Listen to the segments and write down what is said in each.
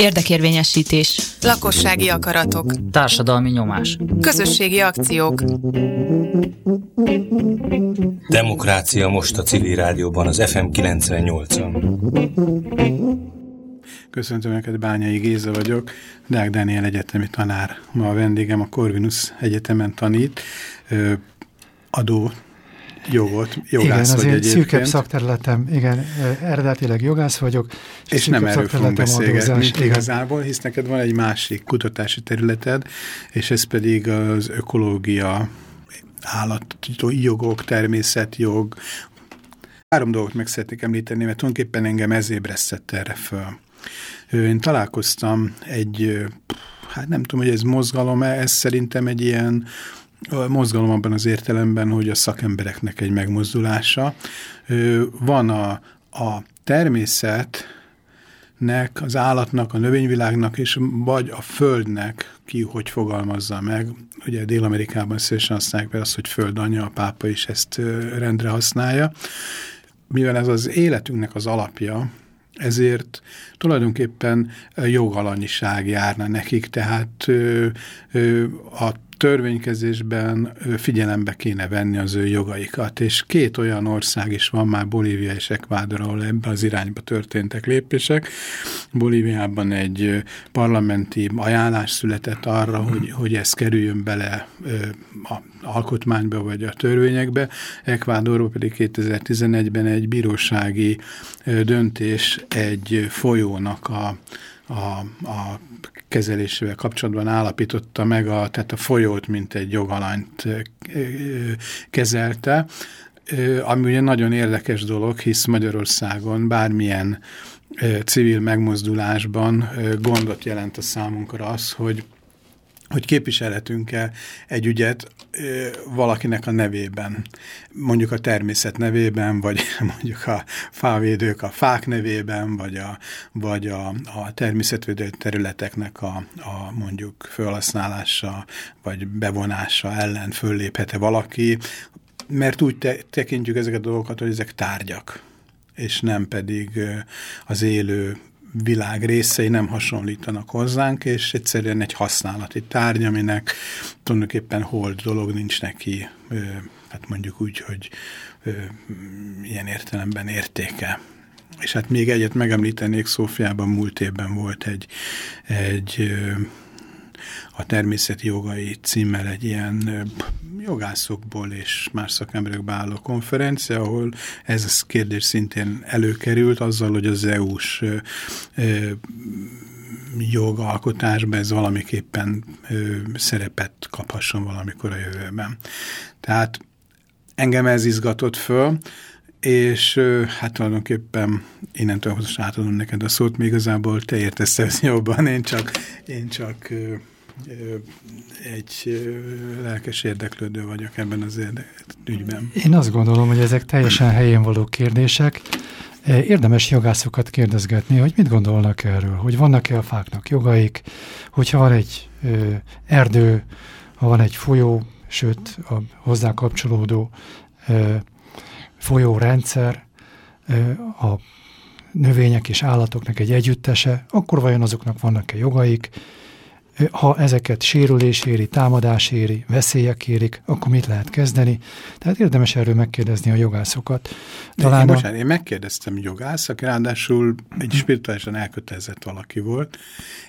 Érdekérvényesítés. Lakossági akaratok. Társadalmi nyomás. Közösségi akciók. Demokrácia most a civil rádióban, az FM 98-on. Köszöntöm neked, Bányai Géza vagyok, Deák Dániel egyetemi tanár. Ma a vendégem a Corvinus Egyetemen tanít, adó jogot, jogász igen, vagy egy egyébként. szűkebb szakterületem, igen, eredetileg jogász vagyok. És, és nem erről fogunk beszélgetni igen. igazából, hisz neked van egy másik kutatási területed, és ez pedig az ökológia, állatjogok, természetjog. Három dolgot meg szeretnék említeni, mert tulajdonképpen engem ez ébresztett erre föl. Én találkoztam egy, hát nem tudom, hogy ez mozgalom-e, ez szerintem egy ilyen mozgalom abban az értelemben, hogy a szakembereknek egy megmozdulása. Van a, a természetnek, az állatnak, a növényvilágnak, és vagy a földnek, ki hogy fogalmazza meg. Ugye Dél-Amerikában szívesen használják be azt, hogy földanya, a pápa is ezt rendre használja. Mivel ez az életünknek az alapja, ezért tulajdonképpen jogalanyiság járna nekik, tehát ö, ö, a törvénykezésben figyelembe kéne venni az ő jogaikat, és két olyan ország is van már, Bolívia és Ekvádor, ahol ebbe az irányba történtek lépések. Bolíviában egy parlamenti ajánlás született arra, hogy, hogy ez kerüljön bele a alkotmányba vagy a törvényekbe. Ekvádorban pedig 2011-ben egy bírósági döntés egy folyónak a a, a kezelésével kapcsolatban állapította meg, a, tehát a folyót, mint egy jogalanyt kezelte, ami ugye nagyon érdekes dolog, hisz Magyarországon bármilyen civil megmozdulásban gondot jelent a számunkra az, hogy hogy képviselhetünk-e egy ügyet ö, valakinek a nevében, mondjuk a természet nevében, vagy mondjuk a fávédők a fák nevében, vagy a, vagy a, a természetvédő területeknek a, a mondjuk felhasználása, vagy bevonása ellen fölléphet-e valaki, mert úgy te, tekintjük ezeket a dolgokat, hogy ezek tárgyak, és nem pedig az élő világ részei nem hasonlítanak hozzánk, és egyszerűen egy használati tárgy, aminek tulajdonképpen hold dolog nincs neki, hát mondjuk úgy, hogy ilyen értelemben értéke. És hát még egyet megemlítenék, Szófiában múlt évben volt egy, egy a természeti jogai címmel egy ilyen jogászokból és más szakemberekbe álló konferencia, ahol ez a kérdés szintén előkerült azzal, hogy az EU-s jogalkotásban ez valamiképpen ö, szerepet kaphasson valamikor a jövőben. Tehát engem ez izgatott föl, és ö, hát tulajdonképpen innentől most átadom neked a szót, még igazából te értesz ez jobban, én csak, én csak ö, egy lelkes érdeklődő vagyok ebben az ügyben. Én azt gondolom, hogy ezek teljesen helyén való kérdések. Érdemes jogászokat kérdezgetni, hogy mit gondolnak erről, hogy vannak-e a fáknak jogaik, hogyha van egy erdő, ha van egy folyó, sőt a hozzá kapcsolódó folyórendszer, a növények és állatoknak egy együttese, akkor vajon azoknak vannak-e jogaik, ha ezeket sérülés éri, támadás éri, veszélyek érik, akkor mit lehet kezdeni? Tehát érdemes erről megkérdezni a jogászokat. Talán én, a... bocsánat, én megkérdeztem jogász, aki ráadásul egy spirituálisan elkötelezett valaki volt,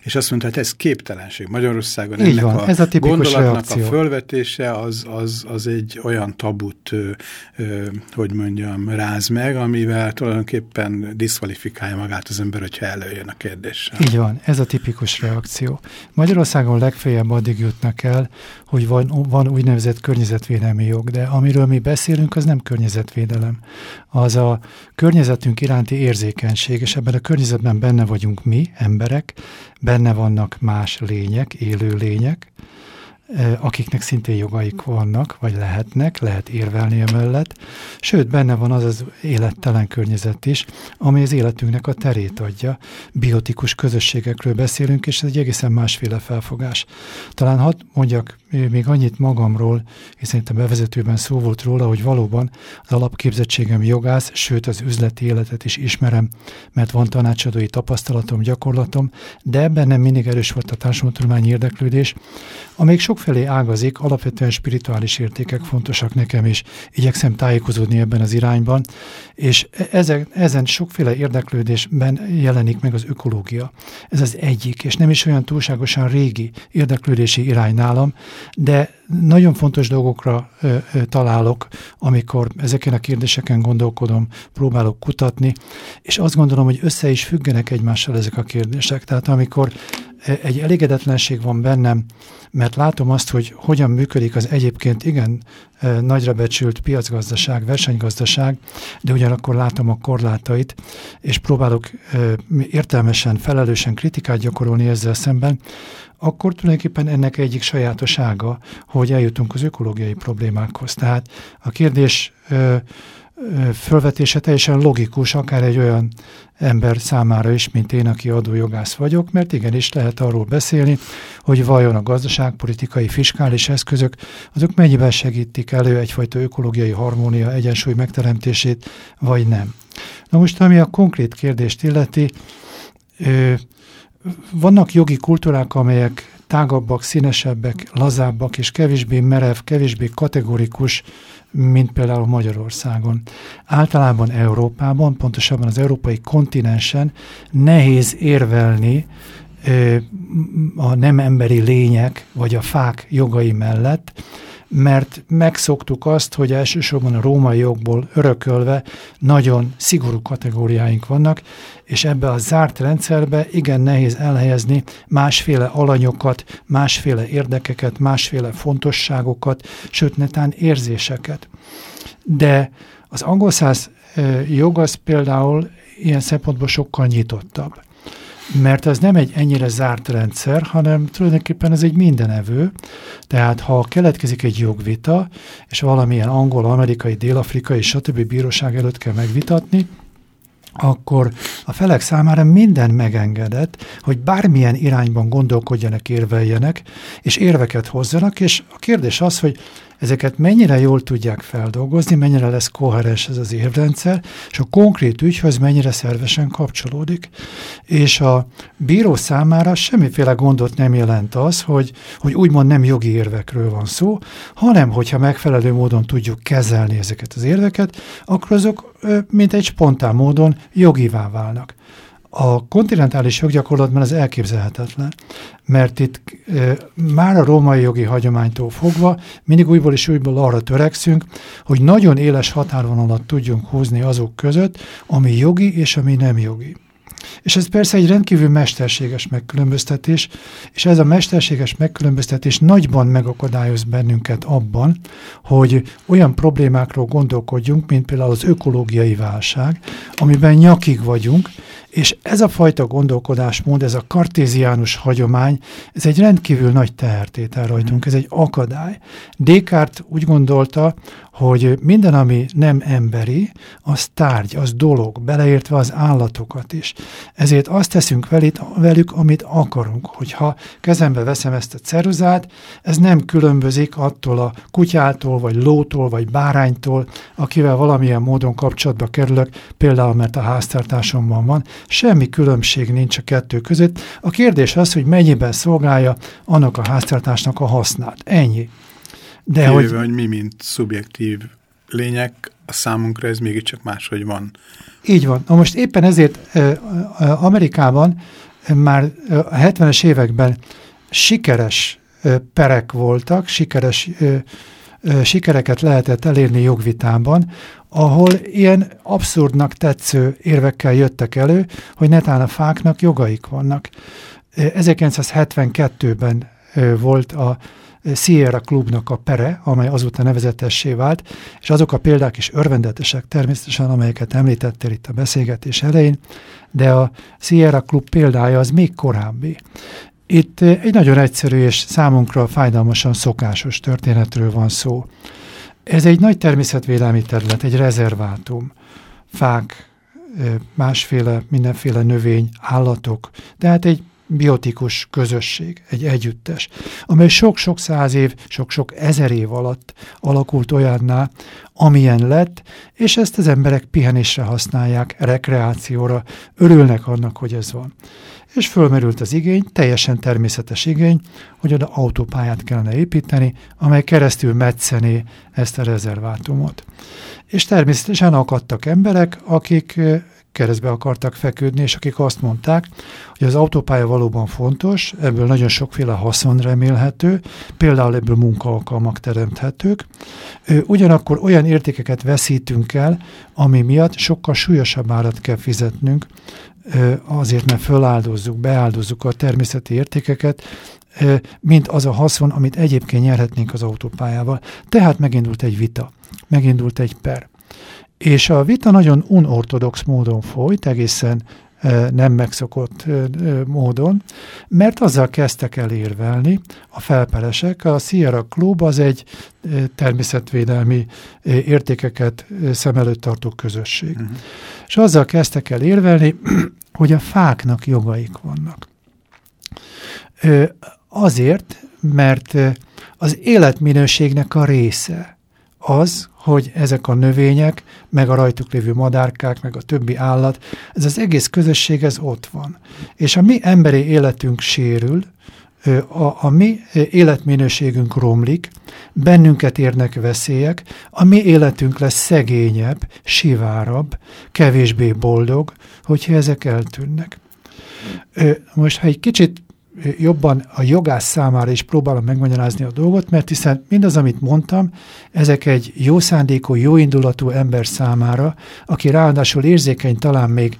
és azt mondta, hogy ez képtelenség. Magyarországon Így ennek van, a ez a gondolatnak reakció. a fölvetése az, az, az egy olyan tabut, ö, ö, hogy mondjam, ráz meg, amivel tulajdonképpen diszkvalifikálja magát az ember, hogyha előjön a kérdéssel. Így van, ez a tipikus reakció. Magyarországon Magyarországon legfeljebb addig jutnak el, hogy van, van úgynevezett környezetvédelmi jog, de amiről mi beszélünk, az nem környezetvédelem. Az a környezetünk iránti érzékenység, és ebben a környezetben benne vagyunk mi, emberek, benne vannak más lények, élő lények, akiknek szintén jogaik vannak, vagy lehetnek, lehet érvelni emellett. Sőt, benne van az az élettelen környezet is, ami az életünknek a terét adja. Biotikus közösségekről beszélünk, és ez egy egészen másféle felfogás. Talán hadd mondjak még annyit magamról, hiszen itt a bevezetőben szó volt róla, hogy valóban az alapképzettségem jogász, sőt az üzleti életet is ismerem, mert van tanácsadói tapasztalatom, gyakorlatom, de ebben nem mindig erős volt a társadalomtudományi érdeklődés, amelyik sokfelé ágazik, alapvetően spirituális értékek fontosak nekem is. Igyekszem tájékozódni ebben az irányban, és e- ezen, ezen sokféle érdeklődésben jelenik meg az ökológia. Ez az egyik, és nem is olyan túlságosan régi érdeklődési irány nálam, de nagyon fontos dolgokra ö, ö, találok, amikor ezeken a kérdéseken gondolkodom, próbálok kutatni, és azt gondolom, hogy össze is függenek egymással ezek a kérdések. Tehát amikor egy elégedetlenség van bennem, mert látom azt, hogy hogyan működik az egyébként igen nagyra becsült piacgazdaság, versenygazdaság, de ugyanakkor látom a korlátait, és próbálok értelmesen, felelősen kritikát gyakorolni ezzel szemben, akkor tulajdonképpen ennek egyik sajátossága, hogy eljutunk az ökológiai problémákhoz. Tehát a kérdés fölvetése teljesen logikus, akár egy olyan ember számára is, mint én, aki adójogász vagyok, mert igenis lehet arról beszélni, hogy vajon a gazdaságpolitikai, fiskális eszközök, azok mennyiben segítik elő egyfajta ökológiai harmónia, egyensúly megteremtését, vagy nem. Na most, ami a konkrét kérdést illeti, vannak jogi kultúrák, amelyek tágabbak, színesebbek, lazábbak és kevésbé merev, kevésbé kategorikus, mint például Magyarországon. Általában Európában, pontosabban az európai kontinensen nehéz érvelni a nem emberi lények vagy a fák jogai mellett, mert megszoktuk azt, hogy elsősorban a római jogból örökölve nagyon szigorú kategóriáink vannak, és ebbe a zárt rendszerbe igen nehéz elhelyezni másféle alanyokat, másféle érdekeket, másféle fontosságokat, sőt netán érzéseket. De az angol száz jog az például ilyen szempontból sokkal nyitottabb mert ez nem egy ennyire zárt rendszer, hanem tulajdonképpen ez egy mindenevő. Tehát ha keletkezik egy jogvita, és valamilyen angol, amerikai, dél-afrikai, stb. bíróság előtt kell megvitatni, akkor a felek számára minden megengedett, hogy bármilyen irányban gondolkodjanak, érveljenek, és érveket hozzanak, és a kérdés az, hogy ezeket mennyire jól tudják feldolgozni, mennyire lesz koherens ez az évrendszer, és a konkrét ügyhöz mennyire szervesen kapcsolódik. És a bíró számára semmiféle gondot nem jelent az, hogy, hogy úgymond nem jogi érvekről van szó, hanem hogyha megfelelő módon tudjuk kezelni ezeket az érveket, akkor azok mint egy spontán módon jogivá válnak. A kontinentális joggyakorlatban ez elképzelhetetlen, mert itt e, már a római jogi hagyománytól fogva mindig újból és újból arra törekszünk, hogy nagyon éles határvonalat tudjunk húzni azok között, ami jogi és ami nem jogi. És ez persze egy rendkívül mesterséges megkülönböztetés, és ez a mesterséges megkülönböztetés nagyban megakadályoz bennünket abban, hogy olyan problémákról gondolkodjunk, mint például az ökológiai válság, amiben nyakig vagyunk, és ez a fajta gondolkodásmód, ez a kartéziánus hagyomány, ez egy rendkívül nagy tehertétel rajtunk, ez egy akadály. Descartes úgy gondolta, hogy minden, ami nem emberi, az tárgy, az dolog, beleértve az állatokat is. Ezért azt teszünk velük, amit akarunk. Hogyha kezembe veszem ezt a ceruzát, ez nem különbözik attól a kutyától, vagy lótól, vagy báránytól, akivel valamilyen módon kapcsolatba kerülök, például mert a háztartásomban van. Semmi különbség nincs a kettő között. A kérdés az, hogy mennyiben szolgálja annak a háztartásnak a hasznát. Ennyi. De Kivéve, hogy, hogy mi, mint szubjektív lények, a számunkra ez mégiscsak máshogy van. Így van. Na most éppen ezért Amerikában már a 70-es években sikeres perek voltak, sikeres sikereket lehetett elérni jogvitában, ahol ilyen abszurdnak tetsző érvekkel jöttek elő, hogy netán a fáknak jogaik vannak. 1972-ben volt a Sierra Klubnak a pere, amely azután nevezetessé vált, és azok a példák is örvendetesek természetesen, amelyeket említettél itt a beszélgetés elején, de a Sierra Klub példája az még korábbi. Itt egy nagyon egyszerű és számunkra fájdalmasan szokásos történetről van szó. Ez egy nagy természetvédelmi terület, egy rezervátum. Fák, másféle, mindenféle növény, állatok, tehát egy biotikus közösség, egy együttes, amely sok-sok száz év, sok-sok ezer év alatt alakult olyanná, amilyen lett, és ezt az emberek pihenésre használják, rekreációra, örülnek annak, hogy ez van. És fölmerült az igény, teljesen természetes igény, hogy oda autópályát kellene építeni, amely keresztül metszené ezt a rezervátumot. És természetesen akadtak emberek, akik keresztbe akartak feküdni, és akik azt mondták, hogy az autópálya valóban fontos, ebből nagyon sokféle haszon remélhető, például ebből munkaalkalmak teremthetők, ugyanakkor olyan értékeket veszítünk el, ami miatt sokkal súlyosabb árat kell fizetnünk, azért, mert föláldozzuk, beáldozzuk a természeti értékeket, mint az a haszon, amit egyébként nyerhetnénk az autópályával. Tehát megindult egy vita, megindult egy per. És a vita nagyon unortodox módon folyt, egészen nem megszokott módon, mert azzal kezdtek el érvelni a felperesek. A Sierra Club az egy természetvédelmi értékeket szem előtt tartó közösség. Uh-huh. És azzal kezdtek el érvelni, hogy a fáknak jogaik vannak. Azért, mert az életminőségnek a része az, hogy ezek a növények, meg a rajtuk lévő madárkák, meg a többi állat, ez az egész közösség, ez ott van. És a mi emberi életünk sérül, a, a mi életminőségünk romlik, bennünket érnek veszélyek, a mi életünk lesz szegényebb, sivárabb, kevésbé boldog, hogyha ezek eltűnnek. Most, ha egy kicsit jobban a jogász számára is próbálom megmagyarázni a dolgot, mert hiszen mindaz, amit mondtam, ezek egy jó szándékú, jó indulatú ember számára, aki ráadásul érzékeny talán még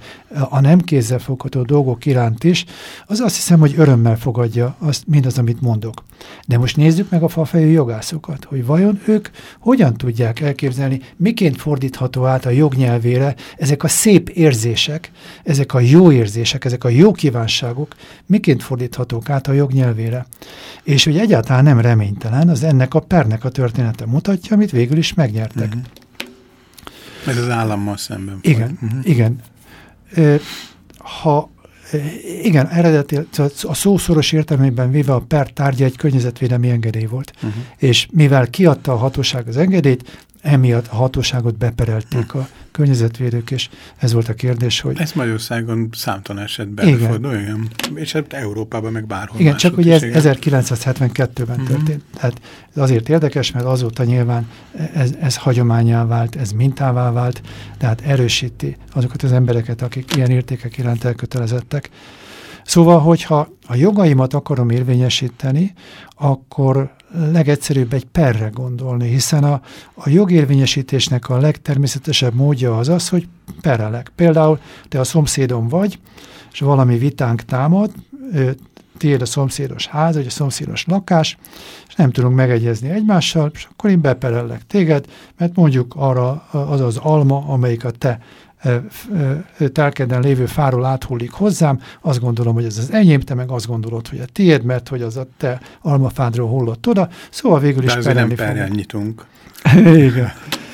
a nem kézzelfogható dolgok iránt is, az azt hiszem, hogy örömmel fogadja azt, mindaz, amit mondok. De most nézzük meg a fafejű jogászokat, hogy vajon ők hogyan tudják elképzelni, miként fordítható át a jognyelvére ezek a szép érzések, ezek a jó érzések, ezek a jó kívánságok, miként fordíthatók át a jognyelvére. És hogy egyáltalán nem reménytelen, az ennek a pernek a története mutatja, amit végül is megnyertek. Uh mhm. -huh. Ez az állammal szemben. Igen, uh mhm. -huh. igen. Ha igen, eredeti, a szószoros értelmében véve a per tárgya egy környezetvédelmi engedély volt. Uh -huh. És mivel kiadta a hatóság az engedélyt, emiatt a hatóságot beperelték a környezetvédők, és ez volt a kérdés, hogy... Ez Magyarországon számtalan esetben igen. fordul, igen. És hát Európában meg bárhol Igen, csak ugye ez 1972-ben uh -huh. történt. Tehát ez azért érdekes, mert azóta nyilván ez, ez hagyományá vált, ez mintává vált, tehát erősíti azokat az embereket, akik ilyen értékek iránt elkötelezettek. Szóval, hogyha a jogaimat akarom érvényesíteni, akkor legegyszerűbb egy perre gondolni, hiszen a, a jogérvényesítésnek a legtermészetesebb módja az az, hogy perelek. Például te a szomszédom vagy, és valami vitánk támad, tiéd a szomszédos ház, vagy a szomszédos lakás, és nem tudunk megegyezni egymással, és akkor én beperellek téged, mert mondjuk arra az az alma, amelyik a te telkeden lévő fáról áthullik hozzám, azt gondolom, hogy ez az enyém, te meg azt gondolod, hogy a tiéd, mert hogy az a te almafádról hullott oda, szóval végül is perelni nem nyitunk. igen.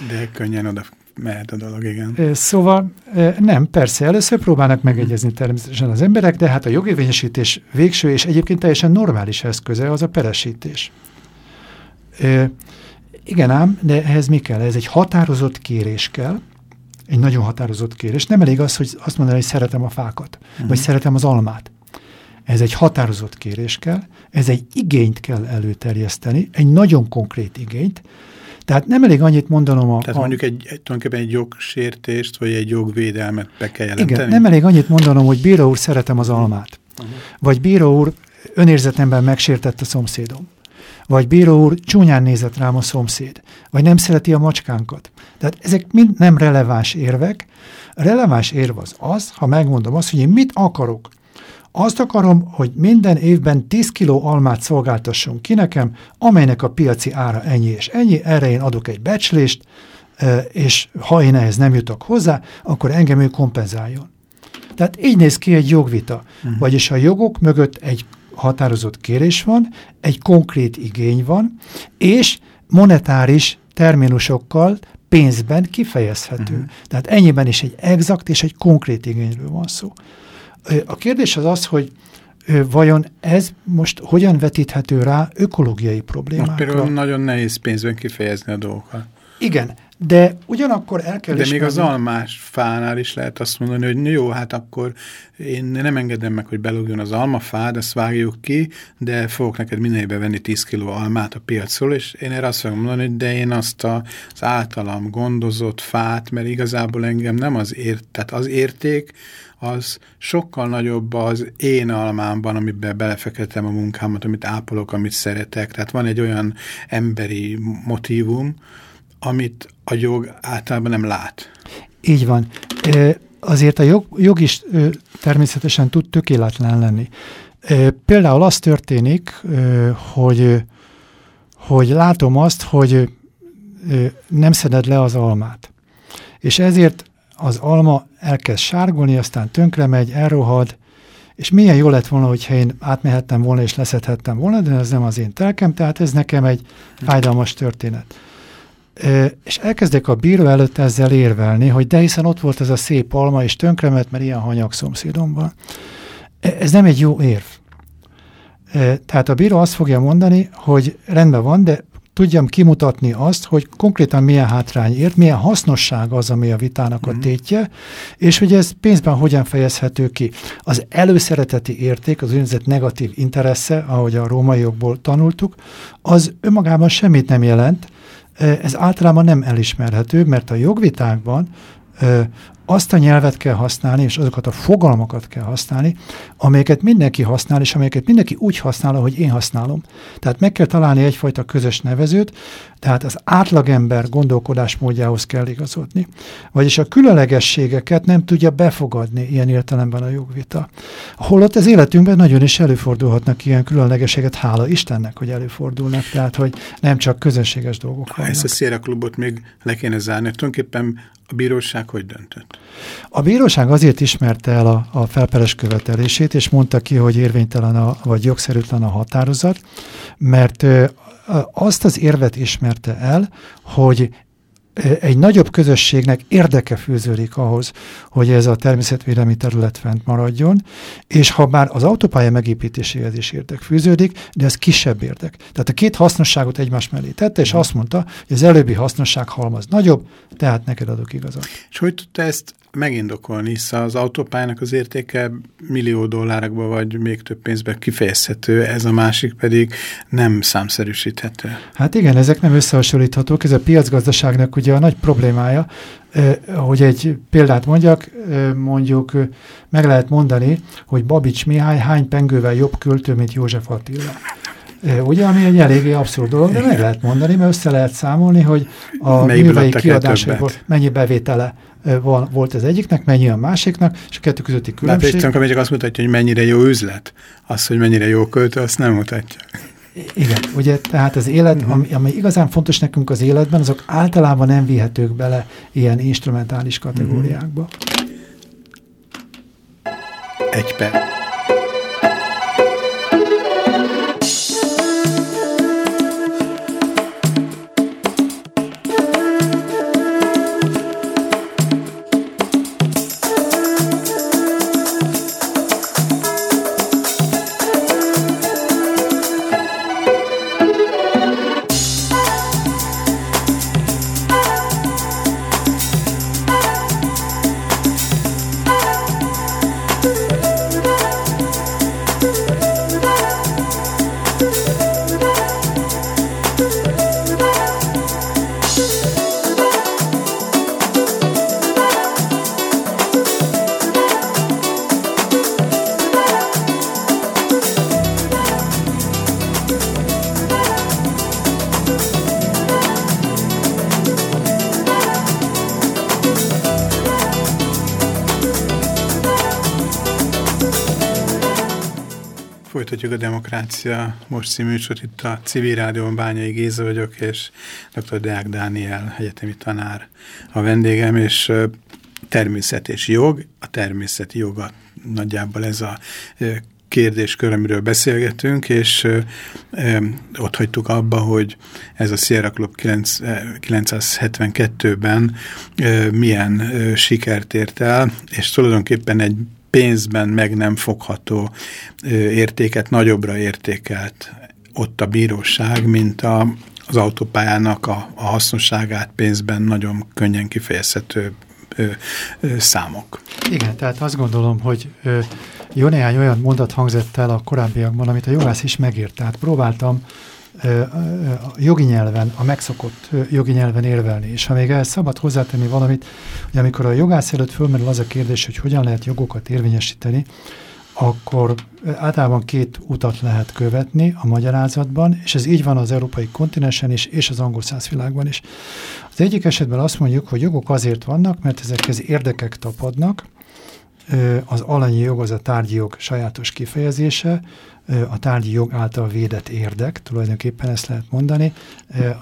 De könnyen oda mehet a dolog, igen. Szóval nem, persze, először próbálnak megegyezni természetesen az emberek, de hát a jogérvényesítés végső és egyébként teljesen normális eszköze az a peresítés. Igen ám, de ehhez mi kell? Ez egy határozott kérés kell, egy nagyon határozott kérés. Nem elég az, hogy azt mondani, hogy szeretem a fákat, uh-huh. vagy szeretem az almát. Ez egy határozott kérés kell, ez egy igényt kell előterjeszteni, egy nagyon konkrét igényt, tehát nem elég annyit mondanom a... Tehát mondjuk egy, egy, tulajdonképpen egy jogsértést, vagy egy jogvédelmet be kell jelenteni? Igen, nem elég annyit mondanom, hogy bíró úr, szeretem az almát. Uh-huh. Vagy bíró úr, önérzetemben megsértett a szomszédom. Vagy bíró úr, csúnyán nézett rám a szomszéd. Vagy nem szereti a macskánkat. Tehát ezek mind nem releváns érvek. A releváns érv az az, ha megmondom azt, hogy én mit akarok. Azt akarom, hogy minden évben 10 kiló almát szolgáltasson ki nekem, amelynek a piaci ára ennyi és ennyi, erre én adok egy becslést, és ha én ehhez nem jutok hozzá, akkor engem ő kompenzáljon. Tehát így néz ki egy jogvita, uh mhm. -huh. vagyis a jogok mögött egy határozott kérés van, egy konkrét igény van, és monetáris terminusokkal pénzben kifejezhető. Uh-huh. Tehát ennyiben is egy exakt és egy konkrét igényről van szó. A kérdés az az, hogy vajon ez most hogyan vetíthető rá ökológiai problémákra? Most például nagyon nehéz pénzben kifejezni a dolgokat. Igen, de ugyanakkor el kell De ismerni... még az almás fánál is lehet azt mondani, hogy jó, hát akkor én nem engedem meg, hogy belugjon az almafád, ezt vágjuk ki, de fogok neked minden évben venni 10 kiló almát a piacról, és én erre azt fogom mondani, hogy de én azt a, az általam gondozott fát, mert igazából engem nem az ért, tehát az érték, az sokkal nagyobb az én almámban, amiben belefektetem a munkámat, amit ápolok, amit szeretek. Tehát van egy olyan emberi motívum, amit a jog általában nem lát. Így van. Azért a jog, jog is természetesen tud tökéletlen lenni. Például az történik, hogy, hogy látom azt, hogy nem szeded le az almát. És ezért az alma elkezd sárgulni, aztán tönkre megy, elrohad, és milyen jó lett volna, hogyha én átmehettem volna és leszedhettem volna, de ez nem az én telkem, tehát ez nekem egy fájdalmas történet. És elkezdek a bíró előtt ezzel érvelni, hogy de hiszen ott volt ez a szép alma, és tönkrement, mert ilyen hanyag szomszédomban. Ez nem egy jó érv. Tehát a bíró azt fogja mondani, hogy rendben van, de tudjam kimutatni azt, hogy konkrétan milyen hátrány ért, milyen hasznosság az, ami a vitának a mhm. tétje, és hogy ez pénzben hogyan fejezhető ki. Az előszereteti érték, az úgynevezett negatív interesse, ahogy a római jogból tanultuk, az önmagában semmit nem jelent, ez általában nem elismerhető, mert a jogvitákban azt a nyelvet kell használni, és azokat a fogalmakat kell használni, amelyeket mindenki használ, és amelyeket mindenki úgy használ, ahogy én használom. Tehát meg kell találni egyfajta közös nevezőt, tehát az átlagember gondolkodásmódjához kell igazodni. Vagyis a különlegességeket nem tudja befogadni ilyen értelemben a jogvita. Holott az életünkben nagyon is előfordulhatnak ilyen különlegességet, hála Istennek, hogy előfordulnak, tehát hogy nem csak közönséges dolgok vannak. Ezt a Sierra Klubot még le kéne zárni. Tulajdonképpen a bíróság hogy döntött? A bíróság azért ismerte el a, a felperes követelését, és mondta ki, hogy érvénytelen a, vagy jogszerűtlen a határozat, mert azt az érvet ismerte el, hogy egy nagyobb közösségnek érdeke fűződik ahhoz, hogy ez a természetvédelmi terület fent maradjon, és ha bár az autópálya megépítéséhez is érdek fűződik, de ez kisebb érdek. Tehát a két hasznosságot egymás mellé tette, és azt mondta, hogy az előbbi hasznosság halmaz nagyobb, tehát neked adok igazat. És hogy tudta ezt megindokolni, hiszen az autópályának az értéke millió dollárokba vagy még több pénzbe kifejezhető, ez a másik pedig nem számszerűsíthető. Hát igen, ezek nem összehasonlíthatók, ez a piacgazdaságnak ugye a nagy problémája, hogy egy példát mondjak, mondjuk meg lehet mondani, hogy Babics Mihály hány pengővel jobb költő, mint József Attila. Ugye, ami egy eléggé abszurd dolog, de meg lehet mondani, mert össze lehet számolni, hogy a művei kiadásokból mennyi bevétele van, volt az egyiknek, mennyi a másiknak, és a kettő közötti különbség. Mert csak azt mutatja, hogy mennyire jó üzlet. Az, hogy mennyire jó költő, azt nem mutatja. Igen, ugye tehát az élet, uh-huh. ami, ami igazán fontos nekünk az életben, azok általában nem vihetők bele ilyen instrumentális kategóriákba. Uh-huh. Egy perc. Demokrácia most című műsort, itt a Civil Rádióban Bányai Géza vagyok, és dr. Deák Dániel, egyetemi tanár a vendégem, és természet és jog, a természeti joga nagyjából ez a kérdéskör, amiről beszélgetünk, és ö, ö, ott hagytuk abba, hogy ez a Sierra Club 9, 972-ben ö, milyen ö, sikert ért el, és tulajdonképpen egy pénzben meg nem fogható értéket nagyobbra értékelt ott a bíróság, mint a, az autópályának a, a hasznosságát pénzben nagyon könnyen kifejezhető ö, ö, számok. Igen, tehát azt gondolom, hogy ö, jó néhány olyan mondat hangzott el a korábbiakban, amit a jogász is megírt. Tehát próbáltam jogi nyelven, a megszokott jogi nyelven érvelni. És ha még ehhez szabad hozzátenni valamit, hogy amikor a jogász előtt fölmerül az a kérdés, hogy hogyan lehet jogokat érvényesíteni, akkor általában két utat lehet követni a magyarázatban, és ez így van az európai kontinensen is, és az angol világban is. Az egyik esetben azt mondjuk, hogy jogok azért vannak, mert ezekhez érdekek tapadnak, az alanyi jog az a tárgyi jog sajátos kifejezése, a tárgyi jog által védett érdek, tulajdonképpen ezt lehet mondani.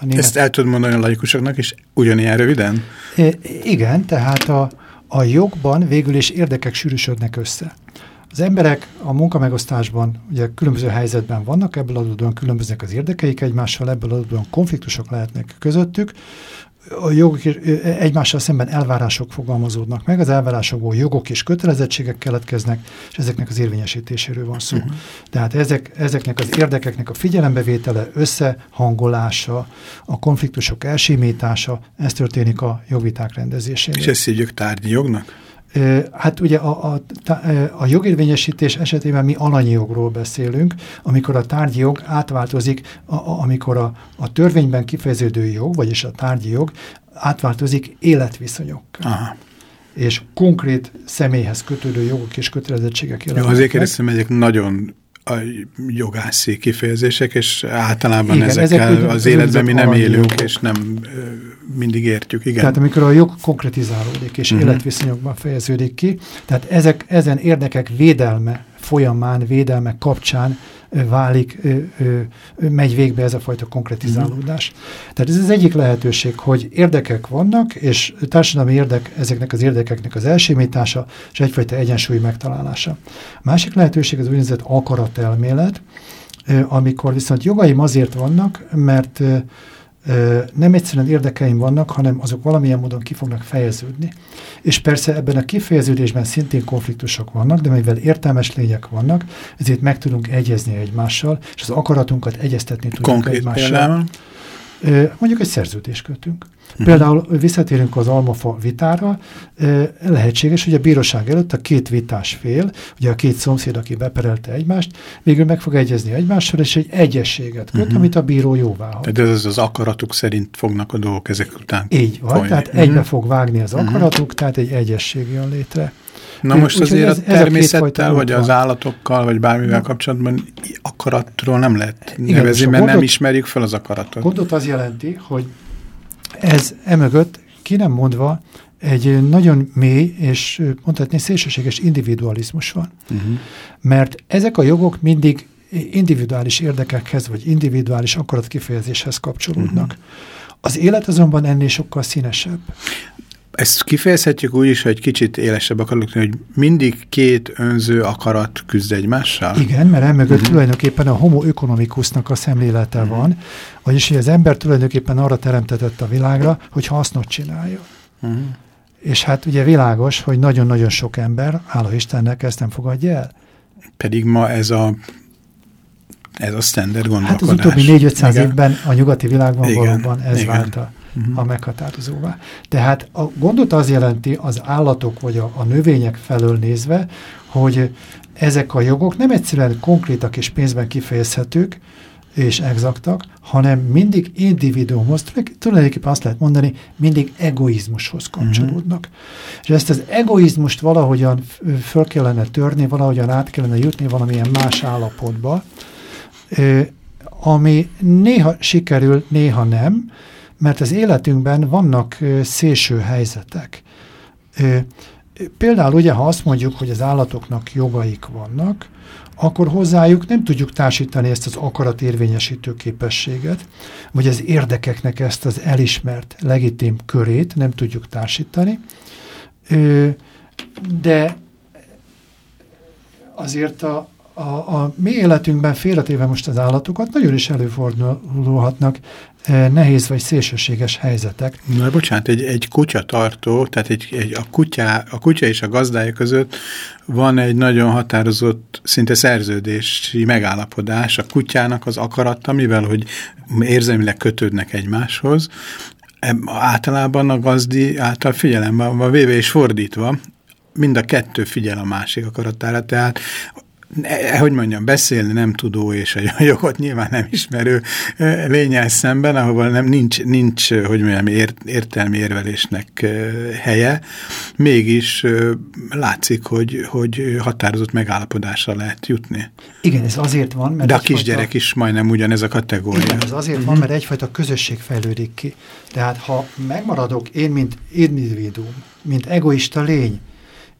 A német... Ezt el tudod mondani a laikusoknak is ugyanilyen röviden? Igen, tehát a, a jogban végül is érdekek sűrűsödnek össze. Az emberek a munkamegosztásban ugye különböző helyzetben vannak, ebből adódóan különböznek az érdekeik egymással, ebből adódóan konfliktusok lehetnek közöttük, a jogok egymással szemben elvárások fogalmazódnak meg, az elvárásokból jogok és kötelezettségek keletkeznek, és ezeknek az érvényesítéséről van szó. Uh mhm. -huh. Tehát ezek, ezeknek az érdekeknek a figyelembevétele, összehangolása, a konfliktusok elsimítása, ez történik a jogviták rendezésében. És ezt hívjuk tárgyi jognak? Hát ugye a, a, a jogérvényesítés esetében mi alanyi jogról beszélünk, amikor a tárgyi jog átváltozik, a, a, amikor a, a törvényben kifejeződő jog, vagyis a tárgyi jog átváltozik életviszonyokká. Aha. És konkrét személyhez kötődő jogok és kötelezettségek jelennek. Azért kérdeztem, ezek nagyon a jogászi kifejezések, és általában igen, ezekkel ezek az életben mi nem élünk, jogok. és nem mindig értjük. Igen. Tehát amikor a jog konkretizálódik, és uh mhm. -huh. életviszonyokban fejeződik ki, tehát ezek, ezen érdekek védelme folyamán, védelme kapcsán válik, megy végbe ez a fajta konkretizálódás. Mm. Tehát ez az egyik lehetőség, hogy érdekek vannak, és társadalmi érdek ezeknek az érdekeknek az elsimítása, és egyfajta egyensúly megtalálása. A másik lehetőség az úgynevezett akaratelmélet, amikor viszont jogaim azért vannak, mert nem egyszerűen érdekeim vannak, hanem azok valamilyen módon ki fognak fejeződni. És persze ebben a kifejeződésben szintén konfliktusok vannak, de mivel értelmes lények vannak, ezért meg tudunk egyezni egymással, és az akaratunkat egyeztetni tudjuk Konkrét egymással. Például? Mondjuk egy szerződést kötünk. Például visszatérünk az almafa vitára, lehetséges, hogy a bíróság előtt a két vitás fél, ugye a két szomszéd, aki beperelte egymást, végül meg fog egyezni egymással, és egy egyességet köt, uh-huh. amit a bíró jóvá hagy. Tehát ez az akaratuk szerint fognak a dolgok ezek után Így van, folyni. tehát uh-huh. egybe fog vágni az akaratuk, uh-huh. tehát egy egyesség jön létre. Na Úgy, most azért ez, a természettel, vagy az állatokkal, vagy bármivel kapcsolatban akaratról nem lehet nevezni, Igen, mert gondot, nem ismerjük fel az akaratot. Gondot az jelenti, hogy ez emögött ki nem mondva egy nagyon mély és mondhatni szélsőséges individualizmus van. Uh -huh. Mert ezek a jogok mindig individuális érdekekhez, vagy individuális akaratkifejezéshez kapcsolódnak. Uh -huh. Az élet azonban ennél sokkal színesebb. Ezt kifejezhetjük úgy is, hogy kicsit élesebb akarok hogy mindig két önző akarat küzd egymással? Igen, mert emögött uh -huh. tulajdonképpen a homo economicusnak a szemlélete uh -huh. van, vagyis hogy az ember tulajdonképpen arra teremtetett a világra, hogy hasznot csinálja. Uh -huh. És hát ugye világos, hogy nagyon-nagyon sok ember, hála Istennek, ezt nem fogadja el. Pedig ma ez a ez a standard gondolkodás. Hát az utóbbi 4-500 évben a nyugati világban Igen. valóban ez Igen. vált a uh-huh. a meghatározóvá. Tehát a gondot az jelenti az állatok vagy a, a növények felől nézve, hogy ezek a jogok nem egyszerűen konkrétak és pénzben kifejezhetők, és exaktak, hanem mindig individuumhoz, tulajdonképpen azt lehet mondani, mindig egoizmushoz kapcsolódnak. Uh-huh. És ezt az egoizmust valahogyan föl kellene törni, valahogyan át kellene jutni valamilyen más állapotba, ami néha sikerül, néha nem, mert az életünkben vannak szélső helyzetek. Például ugye, ha azt mondjuk, hogy az állatoknak jogaik vannak, akkor hozzájuk nem tudjuk társítani ezt az akaratérvényesítő képességet, vagy az érdekeknek ezt az elismert, legitim körét nem tudjuk társítani, de azért a, a, a mi életünkben félretéve most az állatokat, nagyon is előfordulhatnak eh, nehéz vagy szélsőséges helyzetek. Na, bocsánat, egy, egy kutya tartó, tehát egy, egy, a, kutyá, a kutya és a gazdája között van egy nagyon határozott, szinte szerződési megállapodás. A kutyának az akarata, mivel hogy érzelmileg kötődnek egymáshoz, általában a gazdi által figyelembe van véve és fordítva, mind a kettő figyel a másik akaratára, tehát hogy mondjam, beszélni nem tudó és a jogot nyilván nem ismerő lényel szemben, ahol nem, nincs, nincs, hogy mondjam, ért, értelmi érvelésnek helye, mégis látszik, hogy, hogy határozott megállapodásra lehet jutni. Igen, ez azért van, mert... De a kisgyerek is majdnem ugyanez a kategória. Igen, ez azért van, mert egyfajta közösség fejlődik ki. Tehát ha megmaradok én, mint individuum, mint egoista lény,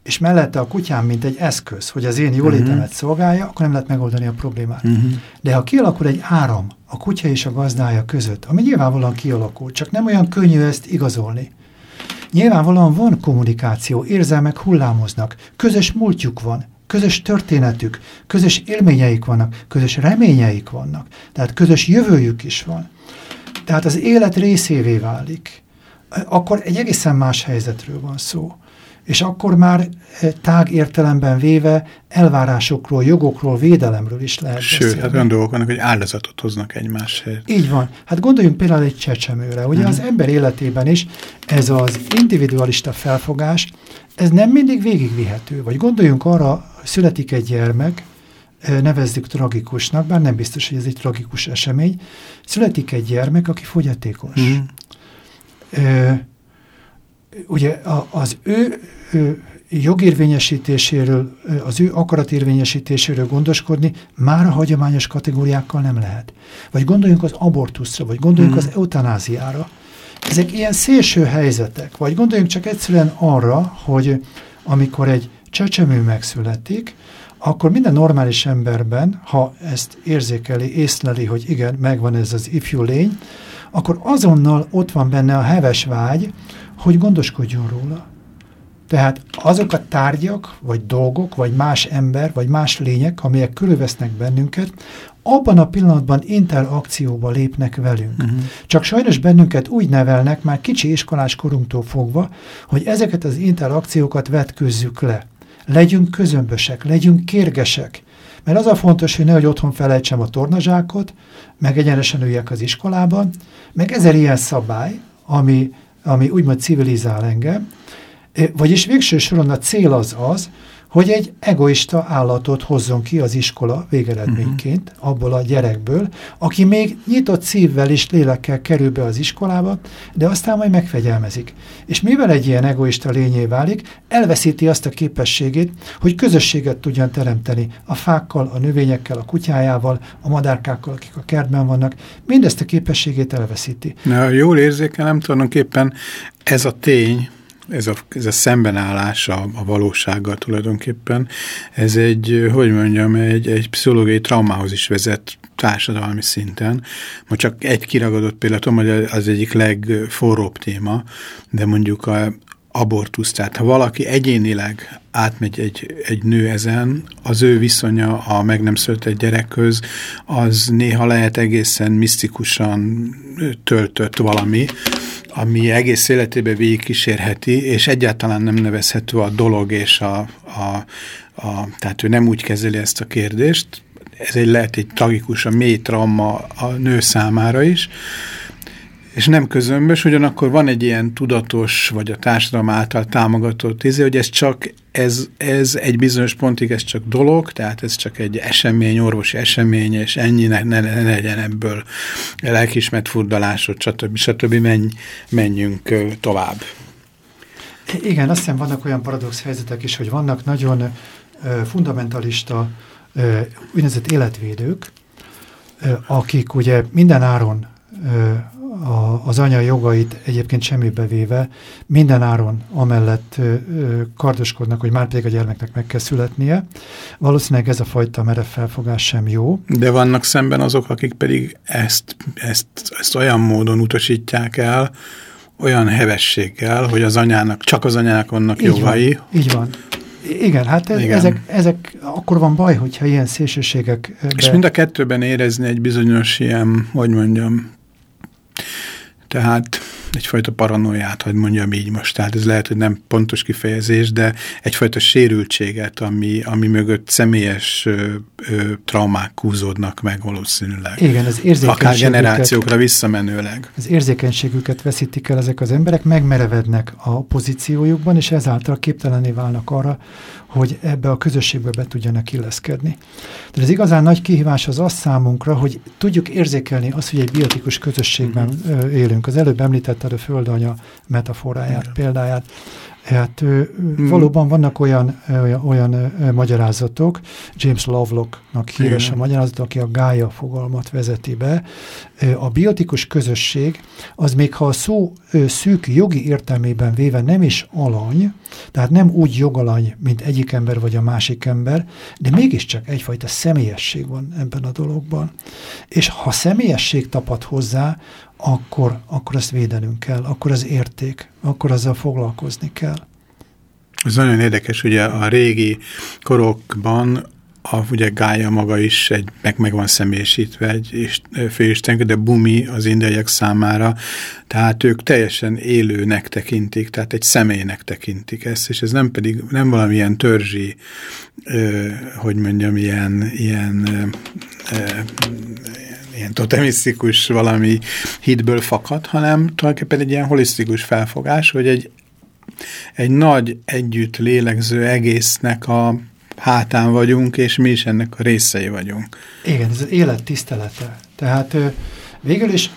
és mellette a kutyám, mint egy eszköz, hogy az én jólétemet uh-huh. szolgálja, akkor nem lehet megoldani a problémát. Uh-huh. De ha kialakul egy áram a kutya és a gazdája között, ami nyilvánvalóan kialakul, csak nem olyan könnyű ezt igazolni. Nyilvánvalóan van kommunikáció, érzelmek hullámoznak, közös múltjuk van, közös történetük, közös élményeik vannak, közös reményeik vannak, tehát közös jövőjük is van. Tehát az élet részévé válik. Akkor egy egészen más helyzetről van szó és akkor már eh, tág értelemben véve elvárásokról, jogokról, védelemről is lehet Sőt, beszélni. hát olyan dolgok vannak, hogy áldozatot hoznak egymásért. Így van. Hát gondoljunk például egy csecsemőre. Ugye uh-huh. az ember életében is ez az individualista felfogás, ez nem mindig végigvihető. Vagy gondoljunk arra, születik egy gyermek, eh, nevezzük tragikusnak, bár nem biztos, hogy ez egy tragikus esemény, születik egy gyermek, aki fogyatékos. Uh-huh. Ö, ugye az ő, ő jogérvényesítéséről, az ő akaratérvényesítéséről gondoskodni már a hagyományos kategóriákkal nem lehet. Vagy gondoljunk az abortuszra, vagy gondoljunk mm. az eutanáziára. Ezek ilyen szélső helyzetek. Vagy gondoljunk csak egyszerűen arra, hogy amikor egy csecsemő megszületik, akkor minden normális emberben, ha ezt érzékeli, észleli, hogy igen, megvan ez az ifjú lény, akkor azonnal ott van benne a heves vágy, hogy gondoskodjon róla. Tehát azok a tárgyak, vagy dolgok, vagy más ember, vagy más lények, amelyek körülvesznek bennünket, abban a pillanatban interakcióba lépnek velünk. Uh-huh. Csak sajnos bennünket úgy nevelnek, már kicsi iskolás korunktól fogva, hogy ezeket az interakciókat vetközzük le. Legyünk közömbösek, legyünk kérgesek. Mert az a fontos, hogy nehogy otthon felejtsem a tornazsákot, meg egyenesen üljek az iskolában, meg ezer ilyen szabály, ami ami úgymond civilizál engem, vagyis végső soron a cél az az, hogy egy egoista állatot hozzon ki az iskola végeredményként, uh-huh. abból a gyerekből, aki még nyitott szívvel és lélekkel kerül be az iskolába, de aztán majd megfegyelmezik. És mivel egy ilyen egoista lényé válik, elveszíti azt a képességét, hogy közösséget tudjon teremteni a fákkal, a növényekkel, a kutyájával, a madárkákkal, akik a kertben vannak. Mindezt a képességét elveszíti. Na, jól érzékelem, tulajdonképpen ez a tény, ez a, ez a szembenállás a, a valósággal tulajdonképpen, ez egy, hogy mondjam, egy, egy pszichológiai traumához is vezet társadalmi szinten. Ma csak egy kiragadott példát, hogy az egyik legforróbb téma, de mondjuk a, abortusz. Tehát ha valaki egyénileg átmegy egy, egy nő ezen, az ő viszonya a meg nem született gyerekhöz, az néha lehet egészen misztikusan töltött valami, ami egész életében végigkísérheti, és egyáltalán nem nevezhető a dolog, és a, a, a, tehát ő nem úgy kezeli ezt a kérdést. Ez egy lehet egy tragikus, a mély trauma a nő számára is, és nem közömbös, ugyanakkor van egy ilyen tudatos, vagy a társadalom által támogatott izé, hogy ez csak, ez, ez egy bizonyos pontig ez csak dolog, tehát ez csak egy esemény, orvosi esemény, és ennyi ne, ne, ne legyen ebből lelkismert furdalásod, stb. stb. Menj, menjünk tovább. Igen, azt hiszem vannak olyan paradox helyzetek is, hogy vannak nagyon uh, fundamentalista uh, úgynevezett életvédők, uh, akik ugye minden áron a, az anya jogait egyébként semmibe véve minden áron amellett ö, ö, kardoskodnak, hogy már pedig a gyermeknek meg kell születnie. Valószínűleg ez a fajta merev felfogás sem jó. De vannak szemben azok, akik pedig ezt, ezt, ezt olyan módon utasítják el, olyan hevességgel, hogy az anyának, csak az anyának vannak így jogai. Van, így van. Igen, hát ez, Igen. Ezek, ezek akkor van baj, hogyha ilyen szélsőségek... És mind a kettőben érezni egy bizonyos ilyen, hogy mondjam, tehát egyfajta paranoiát, hogy mondjam így most, tehát ez lehet, hogy nem pontos kifejezés, de egyfajta sérültséget, ami, ami mögött személyes ö, ö, traumák húzódnak meg valószínűleg. Igen, az érzékenységüket. Akár generációkra visszamenőleg. Az érzékenységüket veszítik el ezek az emberek, megmerevednek a pozíciójukban, és ezáltal képtelené válnak arra, hogy ebbe a közösségbe be tudjanak illeszkedni. De az igazán nagy kihívás az az számunkra, hogy tudjuk érzékelni azt, hogy egy biotikus közösségben -hmm. élünk. Az előbb említetted a földanya metaforáját, Igen. példáját. Hát mm. valóban vannak olyan, olyan, olyan magyarázatok, James Lovelock-nak híres Igen. a magyarázat, aki a Gaia fogalmat vezeti be. A biotikus közösség az még ha a szó szűk jogi értelmében véve nem is alany, tehát nem úgy jogalany, mint egyik ember vagy a másik ember, de mégiscsak egyfajta személyesség van ebben a dologban. És ha személyesség tapad hozzá, akkor, akkor ezt védenünk kell, akkor az érték, akkor azzal foglalkozni kell. Ez nagyon érdekes, ugye a régi korokban a, ugye Gája maga is egy, meg, meg van személyesítve egy főisten, de Bumi az indiaiak számára, tehát ők teljesen élőnek tekintik, tehát egy személynek tekintik ezt, és ez nem pedig nem valamilyen törzsi, ö, hogy mondjam, ilyen, ilyen ö, ilyen totemisztikus valami hitből fakad, hanem tulajdonképpen egy ilyen holisztikus felfogás, hogy egy, egy nagy együtt lélegző egésznek a hátán vagyunk, és mi is ennek a részei vagyunk. Igen, ez az élet tisztelete. Tehát végül is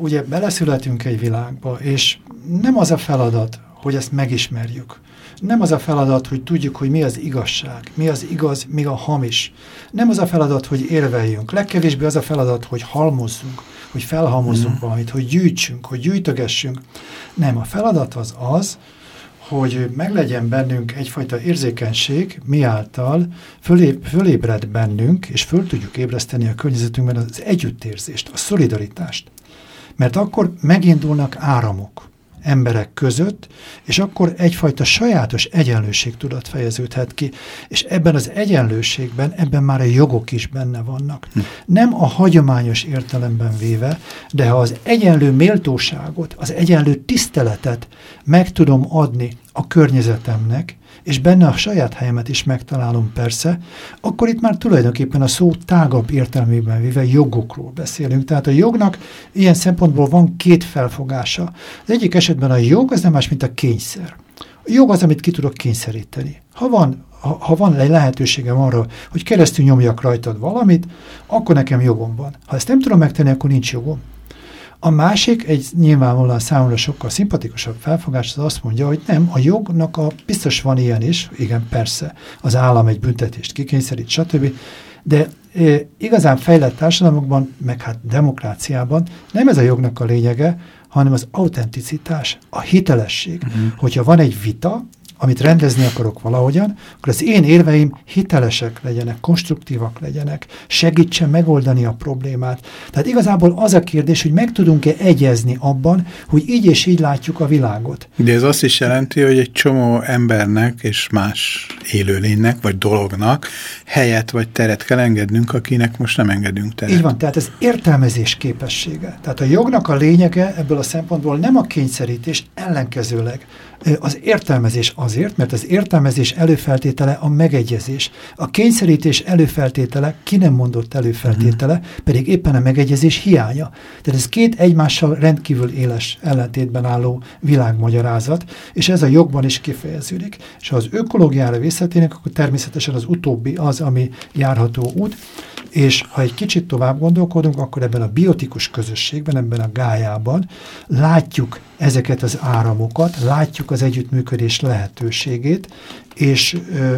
ugye beleszületünk egy világba, és nem az a feladat, hogy ezt megismerjük, nem az a feladat, hogy tudjuk, hogy mi az igazság, mi az igaz, mi a hamis. Nem az a feladat, hogy érveljünk. Legkevésbé az a feladat, hogy halmozzunk, hogy felhalmozzunk mm. valamit, hogy gyűjtsünk, hogy gyűjtögessünk. Nem, a feladat az az, hogy meglegyen bennünk egyfajta érzékenység, miáltal fölé, fölébred bennünk, és föl tudjuk ébreszteni a környezetünkben az együttérzést, a szolidaritást. Mert akkor megindulnak áramok emberek között, és akkor egyfajta sajátos egyenlőség tudat fejeződhet ki, és ebben az egyenlőségben, ebben már a jogok is benne vannak. Hm. Nem a hagyományos értelemben véve, de ha az egyenlő méltóságot, az egyenlő tiszteletet meg tudom adni a környezetemnek, és benne a saját helyemet is megtalálom persze, akkor itt már tulajdonképpen a szó tágabb értelmében véve jogokról beszélünk. Tehát a jognak ilyen szempontból van két felfogása. Az egyik esetben a jog az nem más, mint a kényszer. A jog az, amit ki tudok kényszeríteni. Ha van, ha, ha van egy lehetőségem arra, hogy keresztül nyomjak rajtad valamit, akkor nekem jogom van. Ha ezt nem tudom megtenni, akkor nincs jogom. A másik, egy nyilvánvalóan számomra sokkal szimpatikusabb felfogás, az azt mondja, hogy nem, a jognak a, biztos van ilyen is, igen, persze, az állam egy büntetést kikényszerít, stb., de e, igazán fejlett társadalmakban, meg hát demokráciában nem ez a jognak a lényege, hanem az autenticitás, a hitelesség. Uh mhm. -huh. Hogyha van egy vita, amit rendezni akarok valahogyan, akkor az én érveim hitelesek legyenek, konstruktívak legyenek, segítsen megoldani a problémát. Tehát igazából az a kérdés, hogy meg tudunk-e egyezni abban, hogy így és így látjuk a világot. De ez azt is jelenti, hogy egy csomó embernek és más élőlénynek vagy dolognak helyet vagy teret kell engednünk, akinek most nem engedünk teret. Így van, tehát ez értelmezés képessége. Tehát a jognak a lényege ebből a szempontból nem a kényszerítés, ellenkezőleg az értelmezés azért, mert az értelmezés előfeltétele a megegyezés. A kényszerítés előfeltétele, ki nem mondott előfeltétele, uh mhm. -huh. pedig éppen a megegyezés hiánya. Tehát ez két egymással rendkívül éles ellentétben álló világmagyarázat, és ez a jogban is kifejeződik. És ha az ökológiára visszatérnek, akkor természetesen az utóbbi az, ami járható út, és ha egy kicsit tovább gondolkodunk, akkor ebben a biotikus közösségben, ebben a gájában látjuk ezeket az áramokat, látjuk az együttműködés lehetőségét, és ö,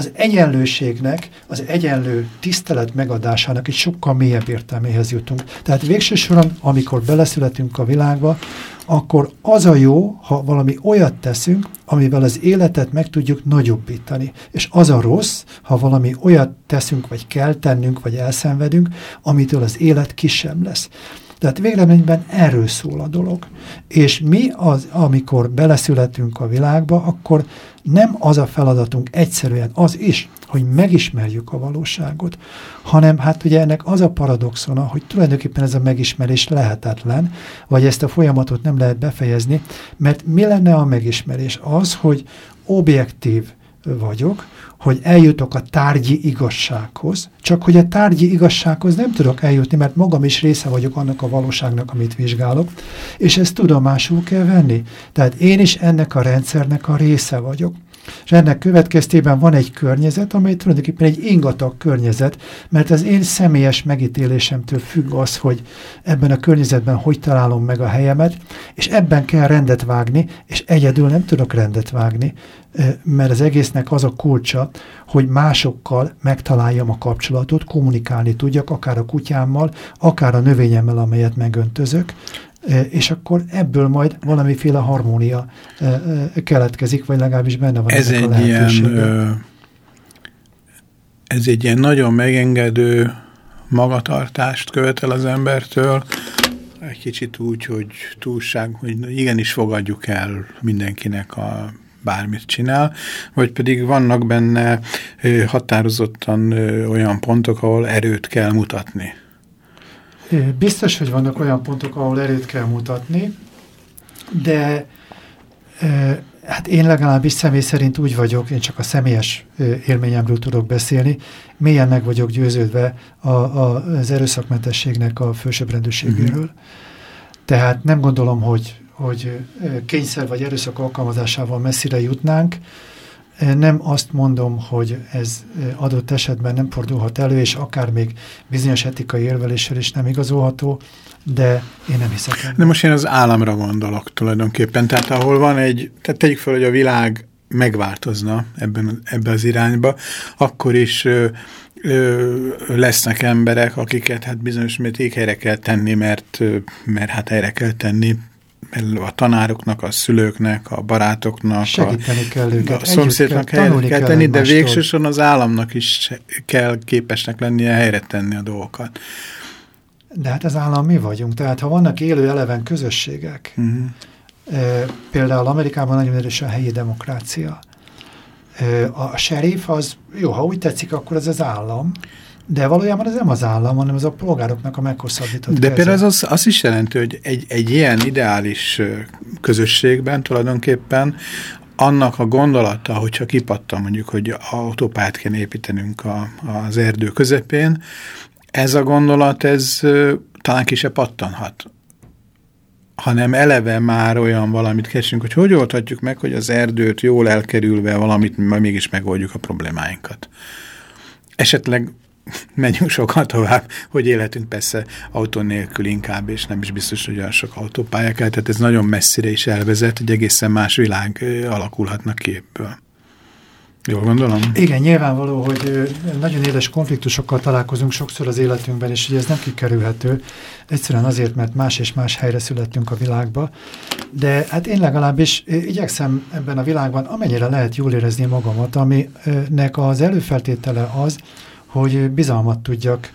az egyenlőségnek, az egyenlő tisztelet megadásának egy sokkal mélyebb értelméhez jutunk. Tehát végső soron, amikor beleszületünk a világba, akkor az a jó, ha valami olyat teszünk, amivel az életet meg tudjuk nagyobbítani. És az a rossz, ha valami olyat teszünk, vagy kell tennünk, vagy elszenvedünk, amitől az élet kisebb lesz. Tehát véleményben erről szól a dolog. És mi az, amikor beleszületünk a világba, akkor nem az a feladatunk egyszerűen az is, hogy megismerjük a valóságot, hanem hát ugye ennek az a paradoxona, hogy tulajdonképpen ez a megismerés lehetetlen, vagy ezt a folyamatot nem lehet befejezni, mert mi lenne a megismerés? Az, hogy objektív vagyok, hogy eljutok a tárgyi igazsághoz, csak hogy a tárgyi igazsághoz nem tudok eljutni, mert magam is része vagyok annak a valóságnak, amit vizsgálok, és ezt tudomásul kell venni. Tehát én is ennek a rendszernek a része vagyok. És ennek következtében van egy környezet, amely tulajdonképpen egy ingatag környezet, mert az én személyes megítélésemtől függ az, hogy ebben a környezetben hogy találom meg a helyemet, és ebben kell rendet vágni, és egyedül nem tudok rendet vágni, mert az egésznek az a kulcsa, hogy másokkal megtaláljam a kapcsolatot, kommunikálni tudjak, akár a kutyámmal, akár a növényemmel, amelyet megöntözök, és akkor ebből majd valamiféle harmónia keletkezik, vagy legalábbis benne van ez egy ilyen, Ez egy ilyen nagyon megengedő magatartást követel az embertől, egy kicsit úgy, hogy túlság, hogy igenis fogadjuk el mindenkinek a bármit csinál, vagy pedig vannak benne határozottan olyan pontok, ahol erőt kell mutatni. Biztos, hogy vannak olyan pontok, ahol erőt kell mutatni, de hát én legalábbis személy szerint úgy vagyok, én csak a személyes élményemről tudok beszélni, mélyen meg vagyok győződve a, a, az erőszakmentességnek a fősőbbrendűségéről. Uh mhm. -huh. Tehát nem gondolom, hogy, hogy kényszer vagy erőszak alkalmazásával messzire jutnánk, nem azt mondom, hogy ez adott esetben nem fordulhat elő, és akár még bizonyos etikai érveléssel is nem igazolható, de én nem hiszek ennek. De most én az államra gondolok tulajdonképpen. Tehát ahol van egy, tehát tegyük fel, hogy a világ megváltozna ebben, ebben az irányba, akkor is ö, ö, lesznek emberek, akiket hát bizonyos mértékig helyre kell tenni, mert, mert hát helyre kell tenni a tanároknak, a szülőknek, a barátoknak, Segíteni kell őket. a szomszédnak kell, helyre kell, tenni, de végsősorban az államnak is kell képesnek lennie helyre tenni a dolgokat. De hát az állam mi vagyunk, tehát ha vannak élő eleven közösségek, uh -huh. e, például Amerikában nagyon erős a helyi demokrácia, e, a sheriff az, jó, ha úgy tetszik, akkor ez az állam, de valójában ez nem az állam, hanem ez a polgároknak a meghosszabbított De például az, az, is jelenti, hogy egy, egy ilyen ideális közösségben tulajdonképpen annak a gondolata, hogyha kipattam mondjuk, hogy autópályát kell építenünk a, az erdő közepén, ez a gondolat, ez talán ki se pattanhat hanem eleve már olyan valamit keresünk, hogy hogy oldhatjuk meg, hogy az erdőt jól elkerülve valamit, mégis megoldjuk a problémáinkat. Esetleg menjünk sokkal tovább, hogy életünk persze autó nélkül inkább, és nem is biztos, hogy olyan sok autópálya kell, tehát ez nagyon messzire is elvezet, hogy egészen más világ alakulhatnak ki ebből. Jól gondolom? Igen, nyilvánvaló, hogy nagyon éles konfliktusokkal találkozunk sokszor az életünkben, és hogy ez nem kikerülhető, egyszerűen azért, mert más és más helyre születtünk a világba, de hát én legalábbis igyekszem ebben a világban amennyire lehet jól érezni magamat, aminek az előfeltétele az, hogy bizalmat tudjak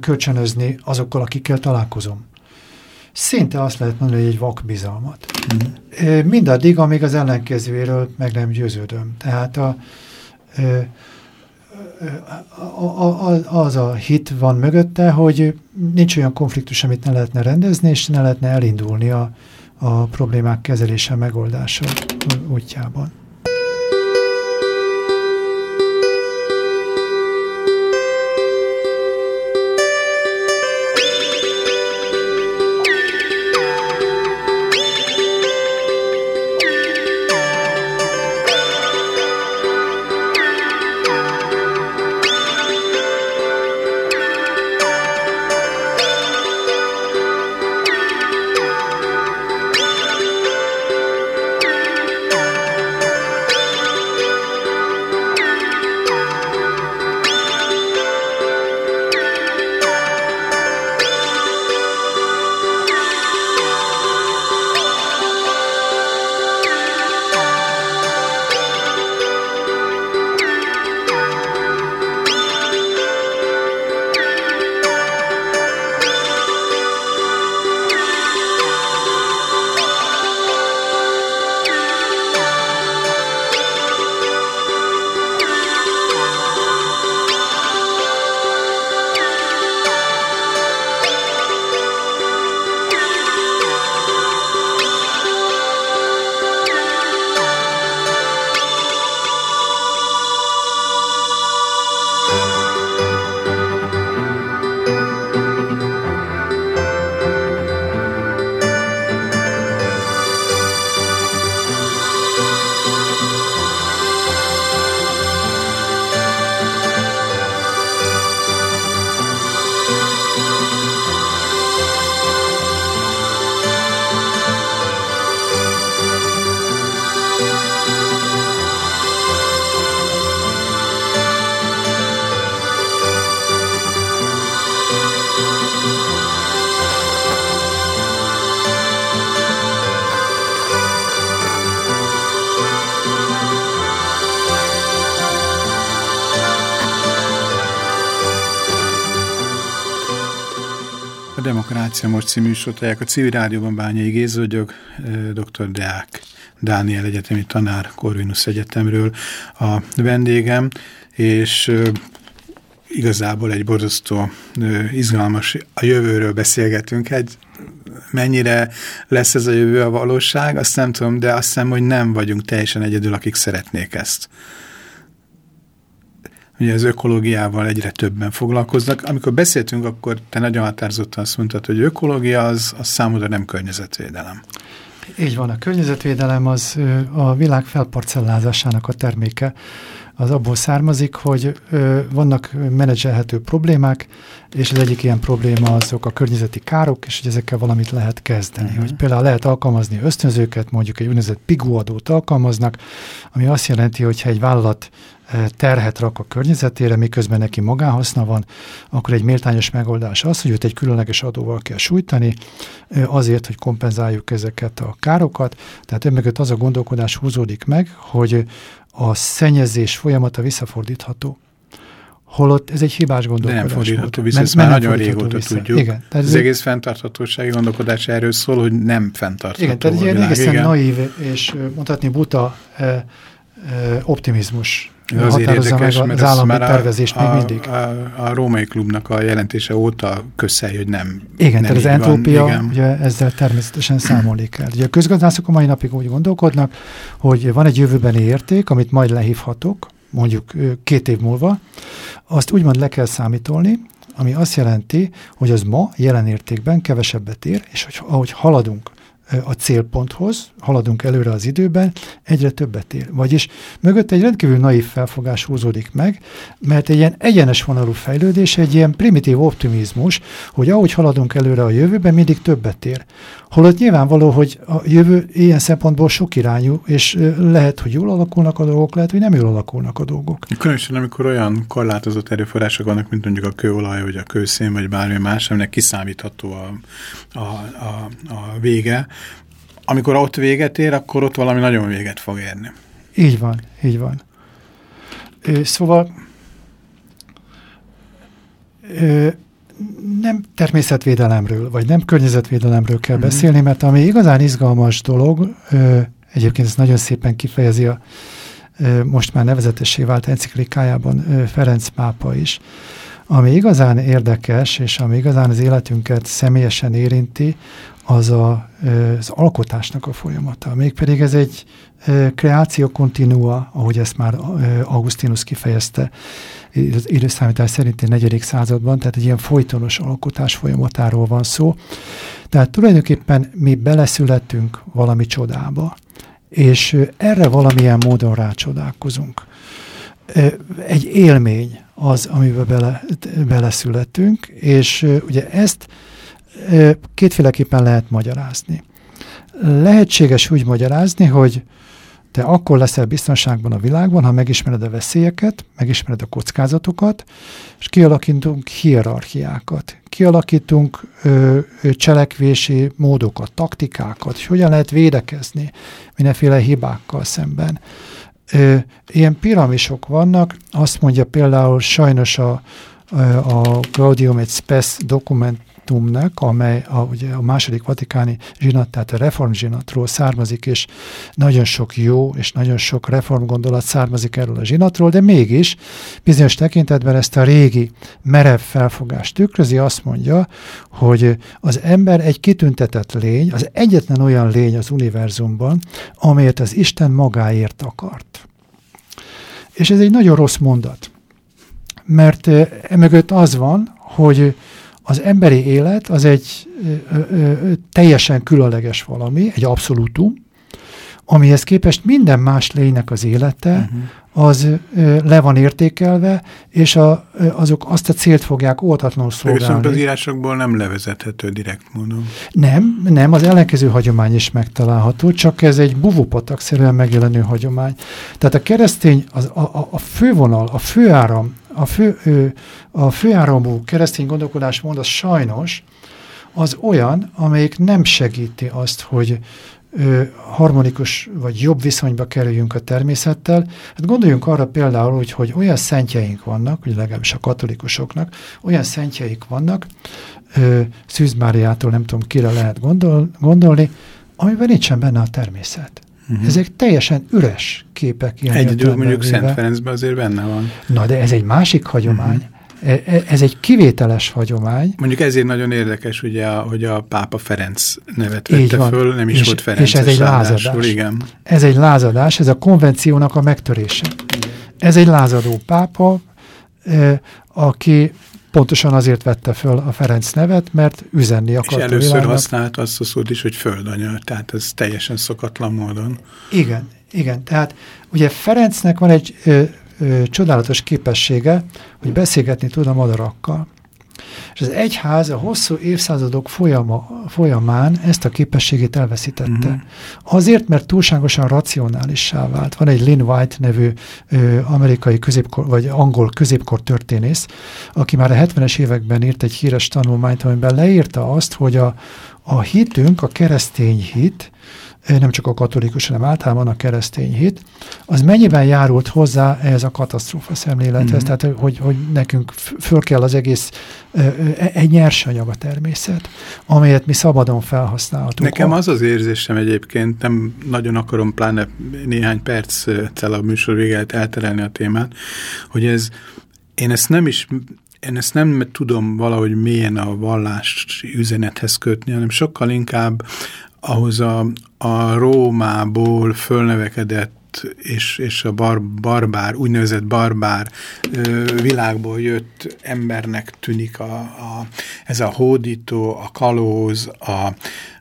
kölcsönözni azokkal, akikkel találkozom. Szinte azt lehet mondani, hogy egy vak bizalmat. Mm. Mindaddig, amíg az ellenkezőjéről meg nem győződöm. Tehát a, a, a, az a hit van mögötte, hogy nincs olyan konfliktus, amit ne lehetne rendezni, és ne lehetne elindulni a, a problémák kezelése, megoldása útjában. Demokrácia Most című műsortálják a civil rádióban Bányai vagyok, dr. Deák Dániel egyetemi tanár Corvinus Egyetemről a vendégem, és igazából egy borzasztó izgalmas, a jövőről beszélgetünk, egy mennyire lesz ez a jövő a valóság, azt nem tudom, de azt hiszem, hogy nem vagyunk teljesen egyedül, akik szeretnék ezt. Ugye az ökológiával egyre többen foglalkoznak. Amikor beszéltünk, akkor te nagyon határozottan azt mondtad, hogy ökológia az, az számodra nem környezetvédelem. Így van, a környezetvédelem az a világ felparcellázásának a terméke. Az abból származik, hogy vannak menedzselhető problémák, és az egyik ilyen probléma azok a környezeti károk, és hogy ezekkel valamit lehet kezdeni. Mhm. Hogy például lehet alkalmazni ösztönzőket, mondjuk egy úgynevezett piguadót alkalmaznak, ami azt jelenti, hogy ha egy vállalat terhet rak a környezetére, miközben neki magánhaszna van, akkor egy méltányos megoldás az, hogy őt egy különleges adóval kell sújtani, azért, hogy kompenzáljuk ezeket a károkat. Tehát emögött az a gondolkodás húzódik meg, hogy a szennyezés folyamata visszafordítható. Holott ez egy hibás gondolkodás. Nem fordítható vissza, ezt már nagyon régóta vissza. tudjuk. Igen, tehát az egész fenntarthatósági gondolkodás erről szól, hogy nem fenntartható Igen, tehát egy ilyen egészen naív és mondhatni buta eh, eh, optimizmus azért érdekes, meg az állami tervezést a, még mindig. A, a, a római klubnak a jelentése óta közhely, hogy nem Igen, nem tehát az entrópia van, ugye ezzel természetesen számolik el. Ugye a közgazdászok a mai napig úgy gondolkodnak, hogy van egy jövőbeni érték, amit majd lehívhatok, mondjuk két év múlva, azt úgymond le kell számítolni, ami azt jelenti, hogy az ma jelen értékben kevesebbet ér, és hogy ahogy haladunk a célponthoz, haladunk előre az időben, egyre többet ér. Vagyis mögött egy rendkívül naív felfogás húzódik meg, mert egy ilyen egyenes vonalú fejlődés, egy ilyen primitív optimizmus, hogy ahogy haladunk előre a jövőben, mindig többet ér. Holott nyilvánvaló, hogy a jövő ilyen szempontból sok irányú, és lehet, hogy jól alakulnak a dolgok, lehet, hogy nem jól alakulnak a dolgok. Különösen, amikor olyan korlátozott erőforrások vannak, mint mondjuk a kőolaj, vagy a kőszén, vagy bármi más, aminek kiszámítható a, a, a, a vége, amikor ott véget ér, akkor ott valami nagyon véget fog érni. Így van, így van. Szóval nem természetvédelemről, vagy nem környezetvédelemről kell mm -hmm. beszélni, mert ami igazán izgalmas dolog, ö, egyébként ez nagyon szépen kifejezi a ö, most már nevezetessé vált enciklikájában ö, Ferenc pápa is, ami igazán érdekes, és ami igazán az életünket személyesen érinti, az a, az alkotásnak a folyamata. Mégpedig ez egy kreáció continua, ahogy ezt már Augustinus kifejezte az időszámítás szerinti negyedik században, tehát egy ilyen folytonos alkotás folyamatáról van szó. Tehát tulajdonképpen mi beleszületünk valami csodába, és erre valamilyen módon rácsodálkozunk. Egy élmény az, amiben bele, beleszületünk, és ugye ezt kétféleképpen lehet magyarázni. Lehetséges úgy magyarázni, hogy te akkor leszel biztonságban a világban, ha megismered a veszélyeket, megismered a kockázatokat, és kialakítunk hierarchiákat. Kialakítunk ö, ö, cselekvési módokat, taktikákat, és hogyan lehet védekezni mindenféle hibákkal szemben. Ö, ilyen piramisok vannak, azt mondja például sajnos a, a Gaudium et Spes dokument zsinatumnak, amely a, ugye a második vatikáni zsinat, tehát a reformzsinatról származik, és nagyon sok jó és nagyon sok reformgondolat származik erről a zsinatról, de mégis bizonyos tekintetben ezt a régi merev felfogást tükrözi, azt mondja, hogy az ember egy kitüntetett lény, az egyetlen olyan lény az univerzumban, amelyet az Isten magáért akart. És ez egy nagyon rossz mondat, mert emögött az van, hogy az emberi élet az egy ö, ö, ö, teljesen különleges valami, egy abszolútum, amihez képest minden más lénynek az élete uh-huh. az ö, le van értékelve, és a, ö, azok azt a célt fogják óvatatlanul szolgálni. Viszont az írásokból nem levezethető direkt módon. Nem, nem, az ellenkező hagyomány is megtalálható, csak ez egy buvópatak-szerűen megjelenő hagyomány. Tehát a keresztény, az, a, a, a fővonal, a főáram a, fő, a főáramú keresztény gondolkodásmód az sajnos az olyan, amelyik nem segíti azt, hogy ö, harmonikus vagy jobb viszonyba kerüljünk a természettel. Hát gondoljunk arra például, hogy, hogy olyan szentjeink vannak, hogy legalábbis a katolikusoknak, olyan szentjeik vannak, ö, Szűz Máriától nem tudom kire lehet gondol, gondolni, amiben nincsen benne a természet. Uh-huh. Ezek teljesen üres képek. Egyedül mondjuk Szent Ferencben azért benne van. Na, de ez egy másik hagyomány. Uh-huh. Ez egy kivételes hagyomány. Mondjuk ezért nagyon érdekes, ugye, hogy a pápa Ferenc nevet vette van. föl, nem is és, volt Ferenc. És ez egy lázadás. Igen. Ez egy lázadás, ez a konvenciónak a megtörése. Ez egy lázadó pápa, aki pontosan azért vette föl a Ferenc nevet, mert üzenni akart És először világnak. használt azt a szót is, hogy földanya, tehát ez teljesen szokatlan módon. Igen, igen. Tehát ugye Ferencnek van egy ö, ö, csodálatos képessége, hogy beszélgetni tud a madarakkal. És az egyház a hosszú évszázadok folyama, folyamán ezt a képességét elveszítette. Uh-huh. Azért, mert túlságosan racionálissá vált. Van egy Lynn White nevű ö, amerikai középkor, vagy angol középkor történész, aki már a 70-es években írt egy híres tanulmányt, amiben leírta azt, hogy a, a hitünk, a keresztény hit, nem csak a katolikus, hanem általában a keresztény hit, az mennyiben járult hozzá ehhez a katasztrófa szemlélethez, mm-hmm. tehát hogy, hogy nekünk föl kell az egész e, egy nyersanyag a természet, amelyet mi szabadon felhasználhatunk. Nekem az az érzésem egyébként, nem nagyon akarom pláne néhány perccel a műsor véget elterelni a témát, hogy ez, én ezt nem is én ezt nem tudom valahogy mélyen a vallás üzenethez kötni, hanem sokkal inkább ahhoz a, a Rómából fölnevekedett és, és a bar, barbár, úgynevezett barbár ö, világból jött embernek tűnik a, a, ez a hódító, a kalóz, a,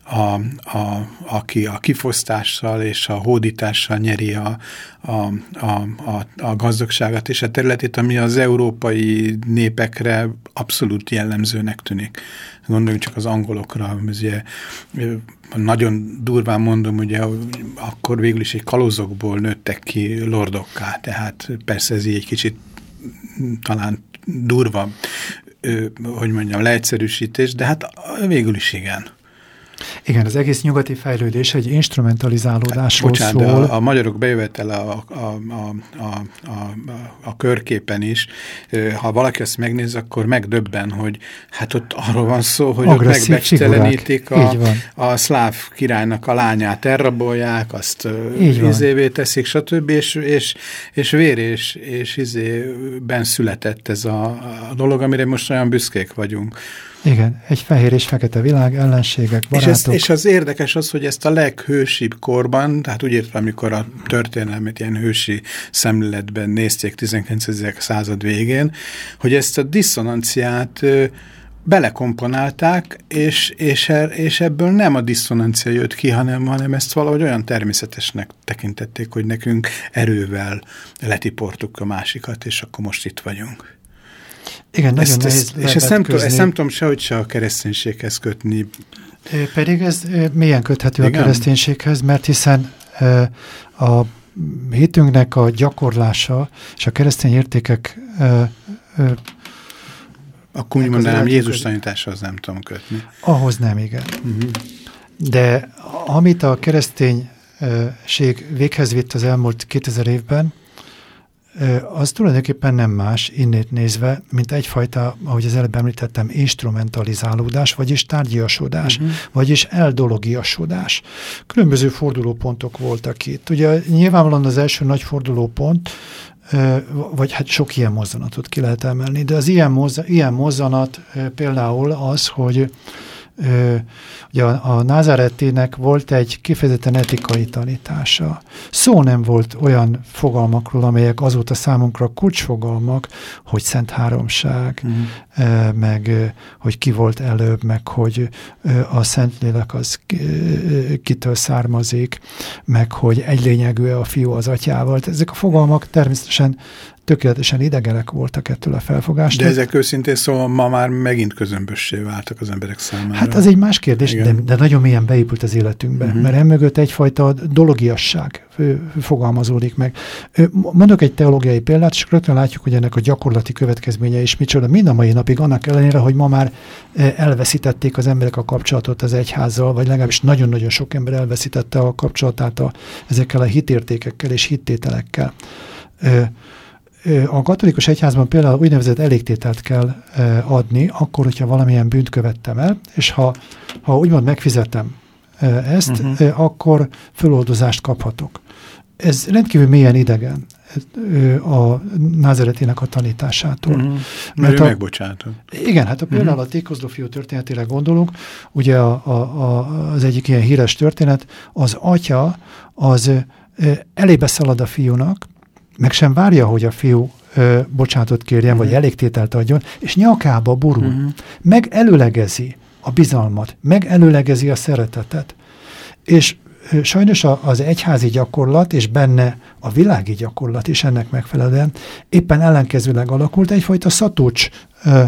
a, a, aki a kifosztással és a hódítással nyeri a, a, a, a, a gazdagságát és a területét, ami az európai népekre abszolút jellemzőnek tűnik. Gondoljunk csak az angolokra, ugye, nagyon durván mondom, ugye akkor végül is egy kalózokból nőttek ki lordokká, tehát persze ez így egy kicsit talán durva, hogy mondjam, leegyszerűsítés, de hát végül is igen. Igen, az egész nyugati fejlődés egy instrumentalizálódásról Bocsánat, szól. A, a magyarok bejövetel a, a, a, a, a, a körképen is, ha valaki ezt megnéz, akkor megdöbben, hogy hát ott arról van szó, hogy ott megbecstelenítik a, a szláv királynak a lányát, elrabolják, azt izévé teszik, stb. És, és, és vér és, és izében született ez a, a dolog, amire most olyan büszkék vagyunk. Igen, egy fehér és fekete világ, ellenségek, barátok. És, ez, és az érdekes az, hogy ezt a leghősibb korban, tehát úgy értem, amikor a történelmet ilyen hősi szemléletben nézték 19. század végén, hogy ezt a diszonanciát belekomponálták, és, és, er, és ebből nem a diszonancia jött ki, hanem, hanem ezt valahogy olyan természetesnek tekintették, hogy nekünk erővel letiportuk a másikat, és akkor most itt vagyunk. Igen, nagyon ezt, nehéz És ezt nem, ezt nem tudom sehogy se a kereszténységhez kötni. Pedig ez milyen köthető Igen? a kereszténységhez, mert hiszen a hitünknek a gyakorlása és a keresztény értékek akkor úgy mondanám, Jézus tanítása az nem tudom kötni. Ahhoz nem, igen. Uh mhm. -huh. De amit a kereszténység véghez vitt az elmúlt 2000 évben, az tulajdonképpen nem más innét nézve, mint egyfajta, ahogy az előbb említettem, instrumentalizálódás, vagyis tárgyiasodás, uh-huh. vagyis eldologiasodás. Különböző fordulópontok voltak itt. Ugye nyilvánvalóan az első nagy fordulópont, vagy hát sok ilyen mozzanatot ki lehet emelni, de az ilyen, mozza, ilyen mozzanat például az, hogy ugye a, a Názárettének volt egy kifejezetten etikai tanítása. Szó nem volt olyan fogalmakról, amelyek azóta számunkra kulcsfogalmak, hogy Szent Háromság, mm. meg hogy ki volt előbb, meg hogy a Szentlélek az kitől származik, meg hogy egy lényegű a fiú az atyával. Ezek a fogalmak természetesen tökéletesen idegenek voltak ettől a felfogástól. De ezek őszintén szóval ma már megint közömbössé váltak az emberek számára. Hát az egy más kérdés, de, de nagyon mélyen beépült az életünkbe, uh-huh. mert emögött egyfajta dologiasság fogalmazódik meg. Mondok egy teológiai példát, és rögtön látjuk, hogy ennek a gyakorlati következménye is micsoda. Mind a mai napig annak ellenére, hogy ma már elveszítették az emberek a kapcsolatot az egyházzal, vagy legalábbis nagyon-nagyon sok ember elveszítette a kapcsolatát a, ezekkel a hitértékekkel és hittételekkel. A katolikus egyházban például úgynevezett elégtételt kell adni, akkor, hogyha valamilyen bűnt követtem el, és ha, ha úgymond megfizetem ezt, uh-huh. akkor föloldozást kaphatok. Ez rendkívül mélyen idegen a názeretének a tanításától. Uh-huh. Mert, Mert a, megbocsátott. Igen, hát a például uh-huh. a tékozló fiú történetére gondolunk, ugye a, a, a, az egyik ilyen híres történet, az atya az elébe szalad a fiúnak, meg sem várja, hogy a fiú ö, bocsánatot kérjen, uh-huh. vagy elégtételt adjon, és nyakába borul. Uh-huh. Meg előlegezi a bizalmat, meg előlegezi a szeretetet. És ö, sajnos a, az egyházi gyakorlat, és benne a világi gyakorlat is ennek megfelelően éppen ellenkezőleg alakult, egyfajta szatúcs ö,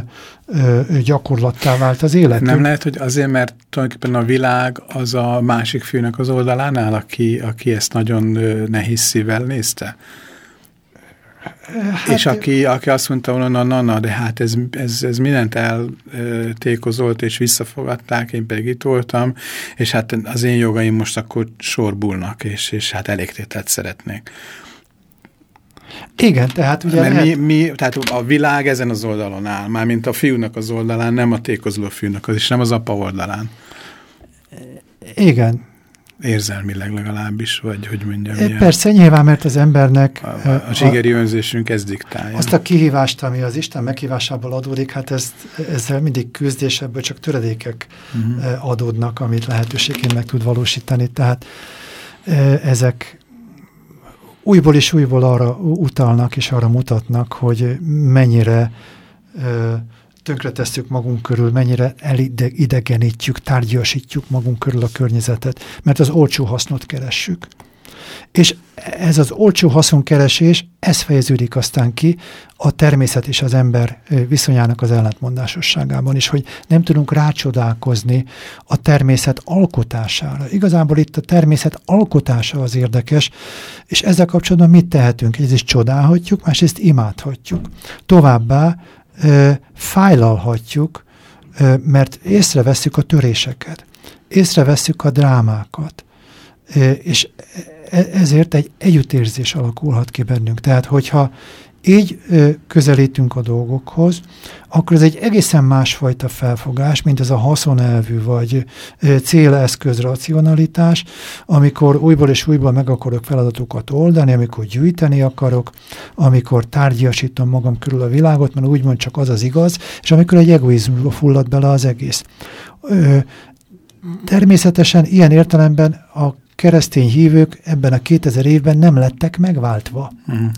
ö, gyakorlattá vált az élet. Nem lehet, hogy azért, mert tulajdonképpen a világ az a másik főnek az oldalán áll, aki, aki ezt nagyon nehéz szívvel nézte? Hát, és aki, aki azt mondta volna, na, na, de hát ez, ez, ez mindent eltékozolt, és visszafogadták, én pedig itt voltam, és hát az én jogaim most akkor sorbulnak, és, és hát elégtételt szeretnék. Igen, tehát ugye... Mert lehet... mi, mi, tehát a világ ezen az oldalon áll, mármint a fiúnak az oldalán, nem a tékozló fiúnak, az, és nem az apa oldalán. Igen, érzelmileg legalábbis, vagy hogy mondjam. E, persze, nyilván, mert az embernek... A, a, a zsigeri önzésünk ez diktálja. Azt a kihívást, ami az Isten meghívásából adódik, hát ezt, ezzel mindig küzdés, ebből csak töredékek uh mhm. -huh. adódnak, amit lehetőségként meg tud valósítani. Tehát ezek újból és újból arra utalnak és arra mutatnak, hogy mennyire tönkretesszük magunk körül, mennyire elidegenítjük, tárgyasítjuk magunk körül a környezetet, mert az olcsó hasznot keressük. És ez az olcsó haszonkeresés, ez fejeződik aztán ki a természet és az ember viszonyának az ellentmondásosságában is, hogy nem tudunk rácsodálkozni a természet alkotására. Igazából itt a természet alkotása az érdekes, és ezzel kapcsolatban mit tehetünk? Egyrészt csodálhatjuk, másrészt imádhatjuk. Továbbá fájlalhatjuk, mert észreveszünk a töréseket, észreveszünk a drámákat, és e, ezért egy együttérzés alakulhat ki bennünk. Tehát, hogyha így ö, közelítünk a dolgokhoz, akkor ez egy egészen másfajta felfogás, mint ez a haszonelvű vagy ö, céleszköz racionalitás, amikor újból és újból meg akarok feladatokat oldani, amikor gyűjteni akarok, amikor tárgyasítom magam körül a világot, mert úgymond csak az az igaz, és amikor egy egoizmusba fullad bele az egész. Ö, természetesen ilyen értelemben a keresztény hívők ebben a 2000 évben nem lettek megváltva. Uh-huh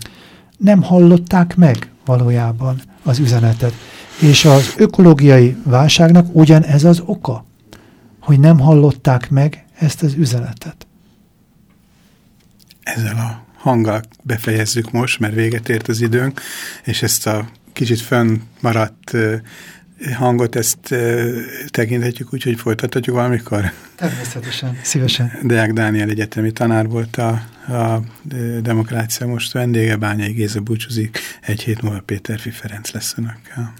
nem hallották meg valójában az üzenetet. És az ökológiai válságnak ugyanez az oka, hogy nem hallották meg ezt az üzenetet. Ezzel a hanggal befejezzük most, mert véget ért az időnk, és ezt a kicsit fönn maradt hangot, ezt tekinthetjük úgy, hogy folytathatjuk valamikor? Természetesen, szívesen. Deák Dániel egyetemi tanár volt a, a Demokrácia most vendége, Bányai Géza búcsúzik, egy hét múlva Péter Ferenc lesz önökkel.